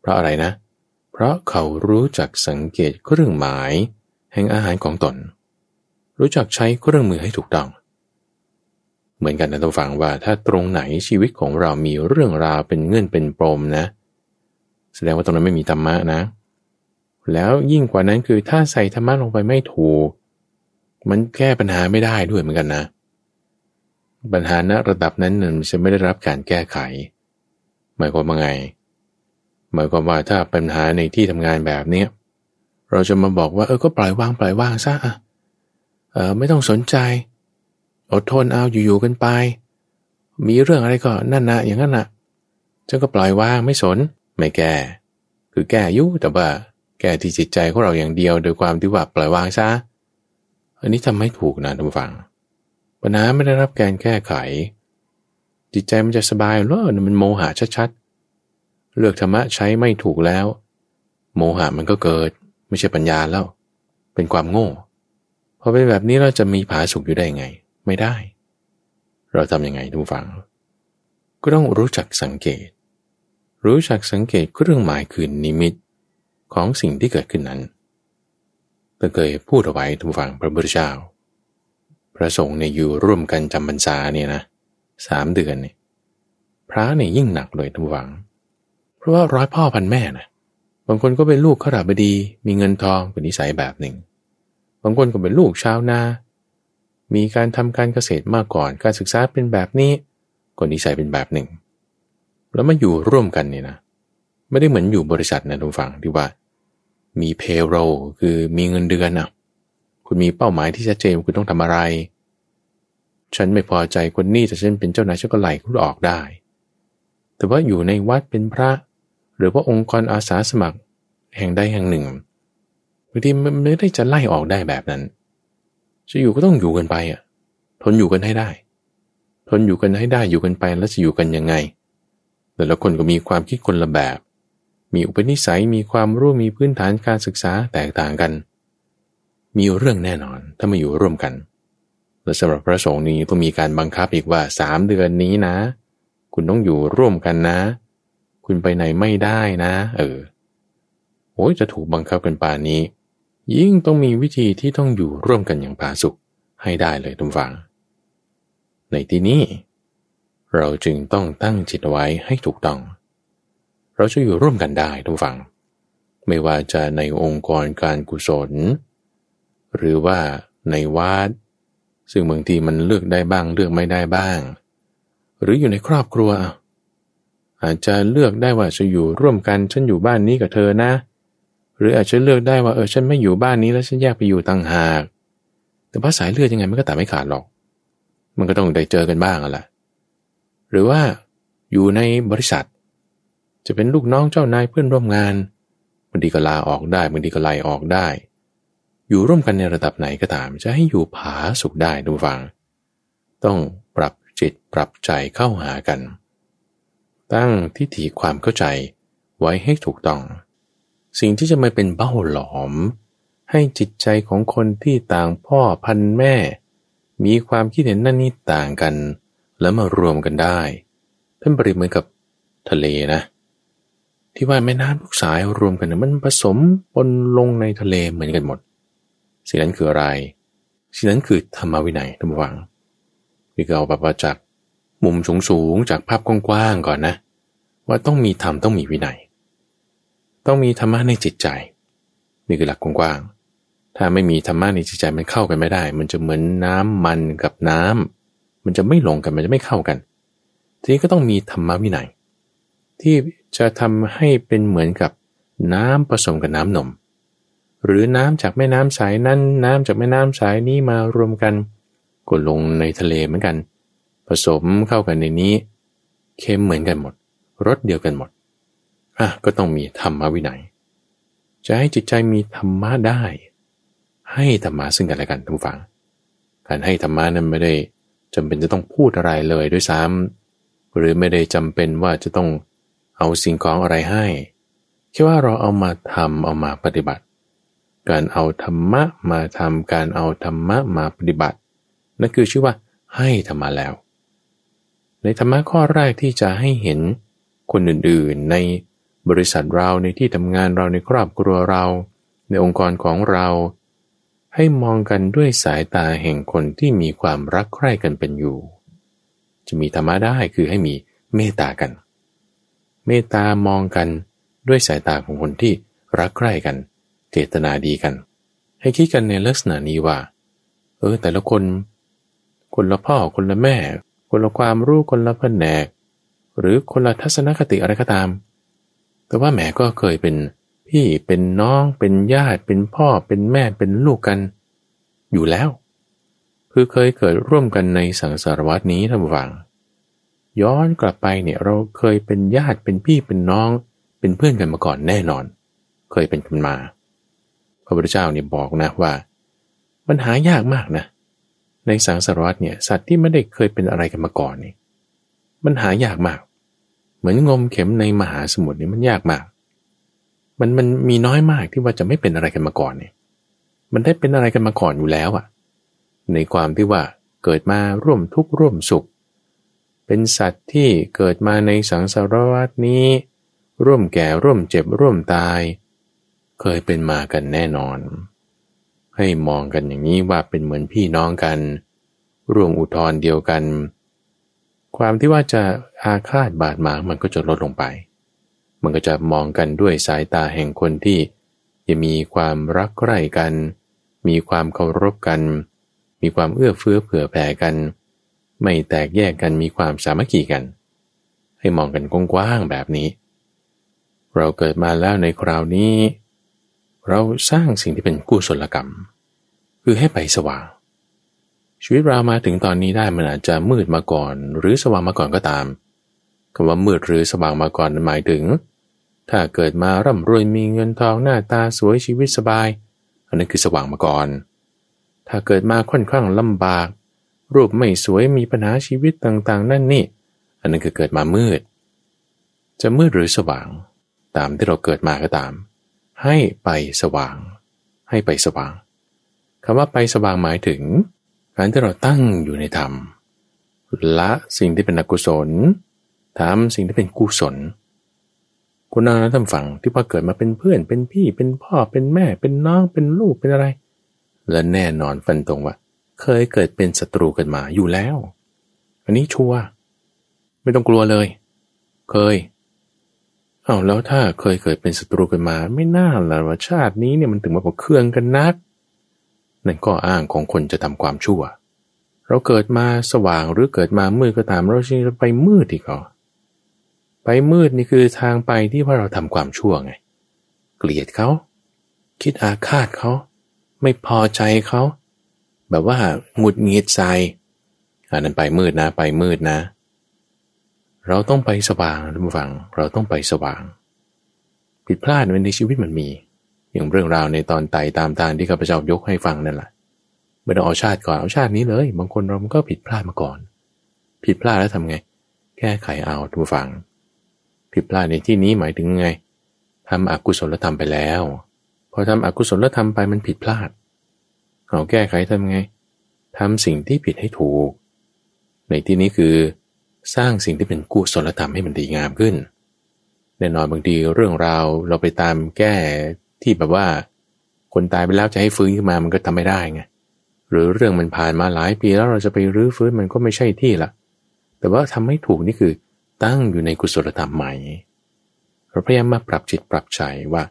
เพราะอะไรนะ เพราะเขารู้จักสังเกตเครื่องหมาย แห่งอาหารของตน รู้จักใช้เครื่องมือให้ถูกต้อง เหมือนกันนะท่านฟังว่าถ้าตรงไหนชีวิตของเรามีเรื่องราวเป็นเงื่อนเป็นปมนะ แสดงว่าตรงนั้นไม่มีธรรมะนะ แล้วยิ่งกว่านั้นคือถ้าใส่ธรรมะลงไปไม่ถูก มันแก้ปัญหาไม่ได้ด้วยเหมือนกันนะ ปัญหาณระดับนั้นมันจะไม่ได้รับการแก้ไข หมายความว่าไง หมายความว่าถ้าปัญหาในที่ทำงานแบบเนี้ยเราจะมาบอกว่าเออก็ปล่อยวางปล่อยวางซะอะเออไม่ต้องสนใจ อดทนเอาอยู่ๆกันไป มีเรื่องอะไรก็นั่นนะอย่างนั้นนะฉันก็ปล่อยวางไม่สน ไม่แก้ คือแก้ยุแต่ว่า แก้ที่จิตใจของเราอย่างเดียว โดยความที่ว่าปล่อยวางซะ อันนี้ทำไม่ถูกนะท่านฟัง ปัญหาไม่ได้รับการแก้ไข จิตใจมันจะสบายหรอมันโมหะชัดๆ เลือกธรรมะใช้ไม่ถูกแล้ว โมหะมันก็เกิด ไม่ใช่ปัญญาแล้ว เป็นความโง่ พอเป็นแบบนี้เราจะมีผาสุกอยู่ได้ไง ไม่ได้ เราทำยังไงทุกฝัง ก็ต้องรู้จักสังเกต รู้จักสังเกตเครื่องหมายคือนิมิต ของสิ่งที่เกิดขึ้นนั้นตั้งเคยพูดเอาไว้ทุกฝั่งพระพุทธเจ้า พระสงฆ์เนี่ยอยู่ร่วมกันจำพรรษาเนี่ยนะสามเดือนเนี่ยพระเนี่ยยิ่งหนักเลยทุกฝังเพราะว่าร้อยพ่อพันแม่นะบางคนก็เป็นลูกข้าราชบดี มีเงินทองเป็นนิสัยแบบหนึ่ง บางคนก็เป็นลูกชาวนา มีการทำการเกษตรมาก่อน การศึกษาเป็นแบบนี้ก็นิสัยเป็นแบบหนึ่ง แล้วมาอยู่ร่วมกันเนี่ยนะ ไม่ได้เหมือนอยู่บริษัทนะทุกฝั่งที่ว่า มีเพโรคือมีเงินเดือนนะคุณมีเป้าหมายที่ชัดเจนคุณต้องทำอะไร ฉันไม่พอใจคนนี้แต่ฉันเป็นเจ้านายฉันก็ไล่คุณออกได้ แต่ว่าอยู่ในวัดเป็นพระ หรือว่าองค์กรอาสาสมัครแห่งใดแห่งหนึ่งบางทีมันไม่ได้จะไล่ออกได้แบบนั้น จะอยู่ก็ต้องอยู่กันไปอะ ทนอยู่กันให้ได้ ทนอยู่กันให้ได้อยู่กันไปแล้วจะอยู่กันยังไง แต่ละคนก็มีความคิดคนละแบบ มีอุปนิสัยมีความรู้มีพื้นฐานการศึกษาแตกต่างกัน มีเรื่องแน่นอนถ้ามาอยู่ร่วมกัน และสำหรับพระสงฆ์นี้ต้องมีการบังคับอีกว่าสามเดือนนี้นะ คุณต้องอยู่ร่วมกันนะ คุณไปไหนไม่ได้นะ เออโอ้ยจะถูกบังคับกันป่านนี้ ยิ่งต้องมีวิธีที่ต้องอยู่ร่วมกันอย่างผาสุกให้ได้เลยทุกฝัง ในที่นี้ เราจึงต้องตั้งจิตไว้ให้ถูกต้อง เราจะอยู่ร่วมกันได้ทุกฝังไม่ว่าจะในองค์กรการกุศล หรือว่าในวาดซึ่งบางทีมันเลือกได้บ้างเลือกไม่ได้บ้าง หรืออยู่ในครอบครัว อาจจะเลือกได้ว่าจะอยู่ร่วมกันฉันอยู่บ้านนี้กับเธอนะ หรืออาจจะเลือกได้ว่าเออฉันไม่อยู่บ้านนี้แล้วฉันแยกไปอยู่ต่างหาก แต่ว่าสายเลือดยังไงมันก็ตัดไม่ขาดหรอก มันก็ต้องได้เจอกันบ้างอะละหรือว่าอยู่ในบริษัท จะเป็นลูกน้องเจ้านายเพื่อนร่วมงานบางทีก็ลาออกได้บางทีก็ไล่ออกได้ อยู่ร่วมกันในระดับไหนก็ตาม จะให้อยู่ผาสุขได้ดูฟัง ต้องปรับจิตปรับใจเข้าหากัน ตั้งทิฏฐิความเข้าใจไว้ให้ถูกต้อง สิ่งที่จะมาเป็นเบ้าหลอม ให้จิตใจของคนที่ต่างพ่อพันแม่ มีความคิดเห็นนั่นนี่ต่างกัน แล้วมารวมกันได้ท่านปริเหมือนกับทะเลนะ ที่ว่าแม่น้ำทุกสายรวมกันมันผสมปนลงในทะเลเหมือนกันหมด สิ่งนั้นคืออะไร สิ่งนั้นคือธรรมวินัยท่านฟังนี่ก็เอาแบบว่าจากมุมสูงๆจากภาพกว้างๆก่อนนะ ว่าต้องมีธรรมต้องมีวินัย ต้องมีธรรมะในจิตใจ นี่คือหลักกว้างๆถ้าไม่มีธรรมะในจิตใจมันเข้ากันไม่ได้ มันจะเหมือนน้ำมันกับน้ำมันจะไม่ลงกันมันจะไม่เข้ากัน ทีนี้ก็ต้องมีธรรมะวินัย ที่ จะทำให้เป็นเหมือนกับน้ำผสมกับน้ำนม หรือน้ำจากแม่น้ำสายนั้น น้ำจากแม่น้ำสายนี้มารวมกันก็ลงในทะเลเหมือนกัน ผสมเข้ากันในนี้เค็มเหมือนกันหมดรสเดียวกันหมดอะก็ต้องมีธรรมวินัยจะให้จิตใจมีธรรมะได้ ให้ธรรมะซึ่งกันและกันทุกฝัง การให้ธรรมะนั้นไม่ได้จำเป็นจะต้องพูดอะไรเลยด้วยซ้ำหรือไม่ได้จำเป็นว่าจะต้อง เอาสิ่งของอะไรให้แค่ว่าเราเอามาทำเอามาปฏิบัติ การเอาธรรมะมาทำการเอาธรรมะมาปฏิบัติ นั่นคือชื่อว่าให้ธรรมะแล้ว ในธรรมะข้อแรกที่จะให้เห็นคนอื่นๆ ในบริษัทเราในที่ทำงานเราในครอบครัวเรา ในองค์กรของเรา ให้มองกันด้วยสายตาแห่งคนที่มีความรักใคร่กันเป็นอยู่ จะมีธรรมะได้คือให้มีเมตตากัน เมตตามองกันด้วยสายตาของคนที่รักใคร่กัน เจตนาดีกัน ให้คิดกันในลักษณะนี้ว่า เออ แต่ละคน คนละพ่อคนละแม่ คนละความรู้คนละแผนก หรือคนละทัศนคติอะไรก็ตาม แต่ว่าแหมก็เคยเป็นพี่เป็นน้องเป็นญาติเป็นพ่อเป็นแม่เป็นลูกกัน อยู่แล้ว คือเคยเกิดร่วมกันในสังสารวัตนี้ท่านฟัง ย้อนกลับไปเนี่ยเราเคยเป็นญาติเป็นพี่เป็นน้อง เป็นเพื่อนกันมาก่อนแน่นอน เคยเป็นกันมา พระพุทธเจ้าเนี่ยบอกนะว่าปัญหายากมากนะ ในสังสารวัตเนี่ยสัตว์ที่ไม่ได้เคยเป็นอะไรกันมาก่อนนี่มันหายากมาก เหมือนงมเข็มในมหาสมุทรนี่มันยากมาก มันมันมีน้อยมากที่ว่าจะไม่เป็นอะไรกันมาก่อนเนี่ยมันได้เป็นอะไรกันมาก่อนอยู่แล้วอะในความที่ว่าเกิดมาร่วมทุกข์ร่วมสุข เป็นสัตว์ที่เกิดมาในสังสารวัฏนี้ ร่วมแก่ร่วมเจ็บร่วมตาย เคยเป็นมากันแน่นอน ให้มองกันอย่างนี้ว่าเป็นเหมือนพี่น้องกัน ร่วมอุทธรเดียวกัน ความที่ว่าจะอาฆาตบาดหมางมันก็จะลดลงไป มันก็จะมองกันด้วยสายตาแห่งคนที่จะมีความรักใคร่กัน มีความเคารพกัน มีความเอื้อเฟื้อเผื่อแผ่กัน ไม่แตกแยกกันมีความสามัคคีกัน ให้มองกันกว้างๆแบบนี้ เราเกิดมาแล้วในคราวนี้ เราสร้างสิ่งที่เป็นกุศลกรรม คือให้ไปสว่าง ชีวิตเรามาถึงตอนนี้ได้มันอาจจะมืดมาก่อน หรือสว่างมาก่อนก็ตามคำว่ามืดหรือสว่างมาก่อนหมายถึง ถ้าเกิดมาร่ำรวยมีเงินทองหน้าตาสวยชีวิตสบาย อันนั้นคือสว่างมาก่อน ถ้าเกิดมาค่อนข้างลำบาก รูปไม่สวยมีปัญหาชีวิตต่างๆ นั่นนี่ อันนั้นคือเกิดมามืด จะมืดหรือสว่าง ตามที่เราเกิดมาก็ตาม ให้ไปสว่าง ให้ไปสว่างคำว่าไปสว่างหมายถึง การที่เราตั้งอยู่ในธรรมละสิ่งที่เป็นอกุศลทำสิ่งที่เป็นกุศลคุณนางนั้นทำฝังที่ว่าเกิดมาเป็นเพื่อนเป็นพี่เป็นพ่อเป็นแม่เป็นน้องเป็นลูกเป็นอะไร และแน่นอนฟันตรงว่า เคยเกิดเป็นศัตรูกันมาอยู่แล้ว อันนี้ชัวร์ไม่ต้องกลัวเลย เคยเอาแล้วถ้าเคยเกิดเป็นศัตรูกันมา ไม่น่าละว่าชาตินี้เนี่ยมันถึงมาพอเครื่องกันนัก นั่นก็อ้างของคนจะทำความชั่ว เราเกิดมาสว่างหรือเกิดมามืดก็ตามเราจะไปมืดอีกเหรอไปมืดนี่คือทางไปที่ว่าเราทำความชั่วไง เกลียดเขา คิดอาฆาตเขา ไม่พอใจเขา แบบว่าหงุดหงิดใจอันนั้นไปมืดนะไปมืดนะ เราต้องไปสว่างท่านผู้ฟัง เราต้องไปสว่าง ผิดพลาดในชีวิตมันมี อย่างเรื่องราวในตอนไต่ตามทางที่ข้าพเจ้ายกให้ฟังนั่นแหละไม่ต้องเอาชาติก่อนเอาชาตินี้เลย บางคนเราก็ผิดพลาดมาก่อน ผิดพลาดแล้วทำไง แก้ไขเอาท่านผู้ฟัง ผิดพลาดในที่นี้หมายถึงไงทำอกุศลธรรมไปแล้ว พอทำอกุศลธรรมไปมันผิดพลาด เอาแก้ไขทำไงทำสิ่งที่ผิดให้ถูก ในที่นี้คือ สร้างสิ่งที่เป็นกุศลธรรมให้มันดีงามขึ้น แน่นอนบางทีเรื่องราวเราไปตามแก้ที่แบบว่า คนตายไปแล้วจะให้ฟื้นขึ้นมามันก็ทำไม่ได้ไงหรือเรื่องมันผ่านมาหลายปีแล้วเราจะไปรื้อฟื้นมันก็ไม่ใช่ที่ละแต่ว่าทำให้ถูกนี่คือตั้งอยู่ในกุศลธรรมใหม่เราพยายามมาปรับจิตปรับใจว่า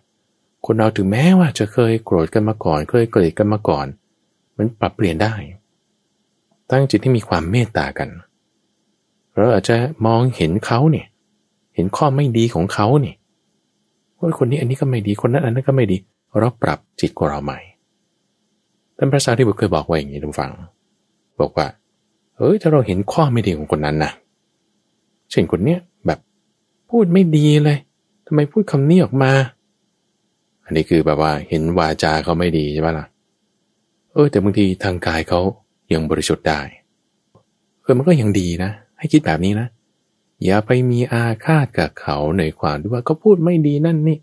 คนเราถึงแม้ว่าจะเคยโกรธกันมาก่อน เคยเกลียดกันมาก่อน มันปรับเปลี่ยนได้ ตั้งจิตที่มีความเมตตากัน เราอาจจะมองเห็นเขาเนี่ย เห็นข้อไม่ดีของเขาเนี่ยว่าคนนี้อันนี้ก็ไม่ดี คนนั้นอันนั้นก็ไม่ดี เราปรับจิตของเราใหม่ท่านพระสารีบุตรเคยบอกไว้อย่างนี้ทุกฝัง บอกว่าเฮ้ยถ้าเราเห็นข้อไม่ดีของคนนั้นนะเช่นคนเนี้ยแบบพูดไม่ดีเลยทำไมพูดคำนี้ออกมา อันนี้คือแบบว่าเห็นวาจาเขาไม่ดีใช่ไหมล่ะ เออแต่บางทีทางกายเขายังบริสุทธิ์ได้เออมันก็ยังดีนะ ให้คิดแบบนี้นะ อย่าไปมีอาฆาตกับเขาในความที่ว่าเขาพูดไม่ดีนั่นนี่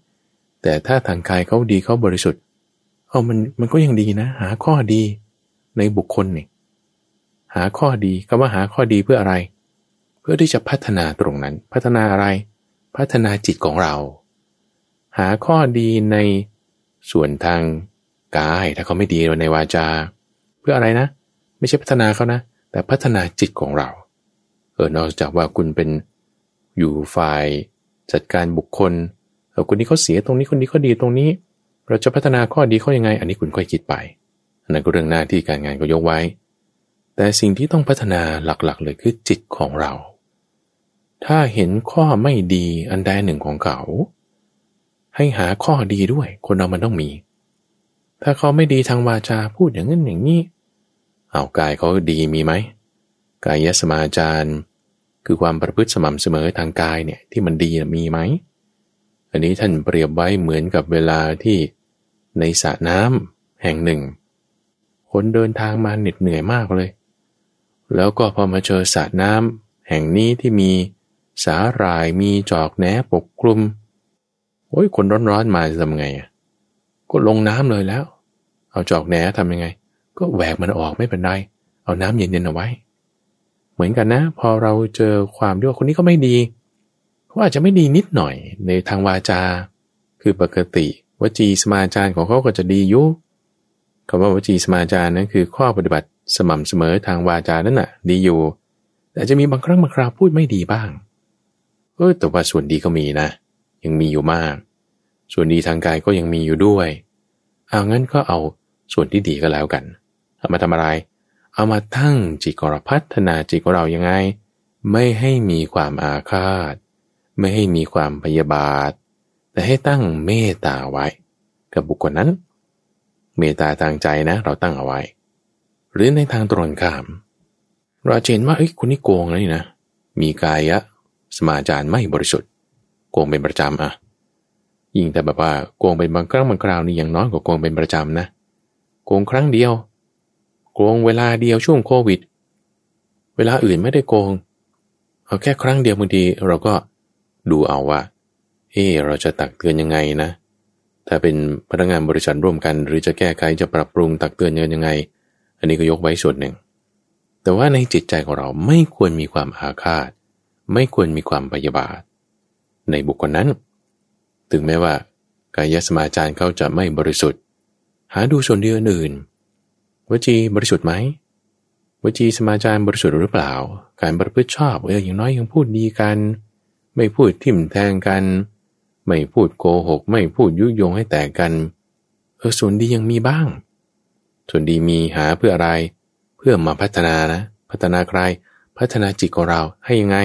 แต่ถ้าทางกายเขาดีเขาบริสุทธิ์เอามันมันก็ยังดีนะ หาข้อดีในบุคคลนี่หาข้อดีก็ว่าหาข้อดีเพื่ออะไร เพื่อที่จะพัฒนาตรงนั้น พัฒนาอะไร พัฒนาจิตของเรา หาข้อดีในส่วนทาง กาย ถ้าเขาไม่ดีในวาจา เพื่ออะไรนะ ไม่ใช่พัฒนาเขานะ แต่พัฒนาจิตของเรา เออนอกจากว่าคุณเป็นอยู่ฝ่ายจัดการบุคคลเออคนนี้เขาเสียตรงนี้คนนี้เขาดีตรงนี้ เราจะพัฒนาข้อดีเขายังไง อันนี้คุณค่อยคิดไปอันนั้นก็เรื่องหน้าที่การงานก็ยกไว้ แต่สิ่งที่ต้องพัฒนาหลักๆ เลยคือจิตของเรา ถ้าเห็นข้อไม่ดีอันใดหนึ่งของเขา ให้หาข้อดีด้วย คนเรามันต้องมี ถ้าเขาไม่ดีทางวาจาพูดอย่างนั้นอย่างนี้ เอากายเขาดีมีไหมกายสมาจารคือความประพฤติสม่ำเสมอทางกายเนี่ยที่มันดีมีไหม อันนี้ท่านเปรียบไว้เหมือนกับเวลาที่ในสระน้ำแห่งหนึ่ง คนเดินทางมาเหน็ดเหนื่อยมากเลย แล้วก็พอมาเจอสระน้ำแห่งนี้ที่มีสาหร่ายมีจอกแหนปกคลุม โอ้ยคนร้อนๆมาจะทำไงอะ ก็ลงน้ำเลยแล้ว เอาจอกแหนทำยังไง ก็แหวกมันออกไม่เป็นไร เอาน้ำเย็นๆเอาไว้ เหมือนกันนะ พอเราเจอความที่ว่าคนนี้ก็ไม่ดีเขาอาจจะไม่ดีนิดหน่อยในทางวาจา คือปกติวจีสมาจารของเขาก็จะดียุคำว่าวจีสมาจารนั้นคือข้อปฏิบัติสม่ำเสมอทางวาจานั่นน่ะ ดีอยู่ แต่จะมีบางครั้งบางคราวพูดไม่ดีบ้างเออแต่ว่าส่วนดีก็มีนะ ยังมีอยู่มาก ส่วนดีทางกายก็ยังมีอยู่ด้วยเอางั้นก็เอาส่วนที่ดีก็แล้วกันเอามาทำอะไร เอามาตั้งจิตกรพัฒนาจิตของเรายังไง ไม่ให้มีความอาฆาต ไม่ให้มีความพยาบาท แต่ให้ตั้งเมตตาไว้ กับบุคคลนั้น เมตตาทางใจนะ เราตั้งเอาไว้ หรือในทางตรงข้าม เราเห็นว่าเอ้ยคุณนี่โกงนี่นะ มีกายะสมาจารไม่บริสุทธิ์ โกงเป็นประจำอะ ยิ่งแต่แบบว่าโกงเป็นบางครั้งบางคราวนี่ยังน้อยกว่าโกงเป็นประจำนะ โกงครั้งเดียว โกงเวลาเดียวช่วงโควิด เวลาอื่นไม่ได้โกง เอาแค่ครั้งเดียวบางทีเราก็ดูเอาว่า เออเราจะตักเตือนยังไงนะ ถ้าเป็นพนักงานบริษัทร่วมกัน หรือจะแก้ไขจะปรับปรุงตักเตือนยังไง อันนี้ก็ยกไว้ส่วนหนึ่ง แต่ว่าในจิตใจของเราไม่ควรมีความอาฆาต ไม่ควรมีความพยาบาท ในบุคคลนั้น ถึงแม้ว่ากายสมาจารเขาจะไม่บริสุทธิ์ หาดูส่วนเดียวอื่นวจีบริสุทธิ์ไหมวจีสมาจารบริสุทธิ์หรือเปล่า การประพฤติชอบเอออย่างน้อยยังพูดดีกัน ไม่พูดทิ่มแทงกัน ไม่พูดโกหก ไม่พูดยุยงให้แตกกันเออส่วนดียังมีบ้าง ส่วนดีมีหาเพื่ออะไร เพื่อมาพัฒนานะ พัฒนาใคร พัฒนาจิตของเราให้ยังไง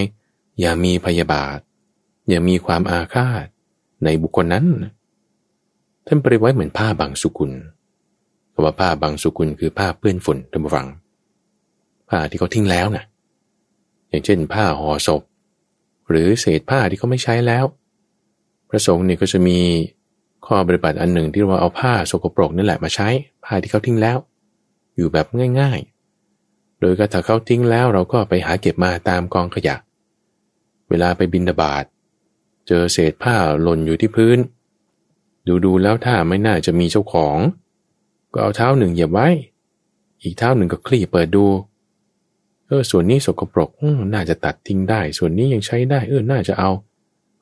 อย่ามีพยาบาท อย่ามีความอาฆาต ในบุคคลนั้น ท่านเปรียบไว้เหมือนผ้าบางสุกุลคำว่าผ้าบางสุกุลคือผ้าเปื้อนฝุ่นท่านผู้ฟัง ผ้าที่เขาทิ้งแล้วนะอย่างเช่น ผ้าห่อศพ หรือเศษผ้าที่เขาไม่ใช้แล้ว พระสงฆ์เนี่ยก็จะมีข้อปฏิบัติอันหนึ่งที่ว่าเอาผ้าสกปรกนั่นแหละมาใช้ ผ้าที่เขาทิ้งแล้ว อยู่แบบง่ายๆ โดยกระถ้าเขาทิ้งแล้วเราก็ไปหาเก็บมาตามกองขยะ เวลาไปบินดาบาด เจอเศษผ้าหล่นอยู่ที่พื้น ดูดูแล้วถ้าไม่น่าจะมีเจ้าของ ก็เอาเท้าหนึ่งเหยียบไว้ อีกเท้าหนึ่งก็คลี่เปิดดู เออส่วนนี้สกปรกน่าจะตัดทิ้งได้ ส่วนนี้ยังใช้ได้เออน่าจะเอา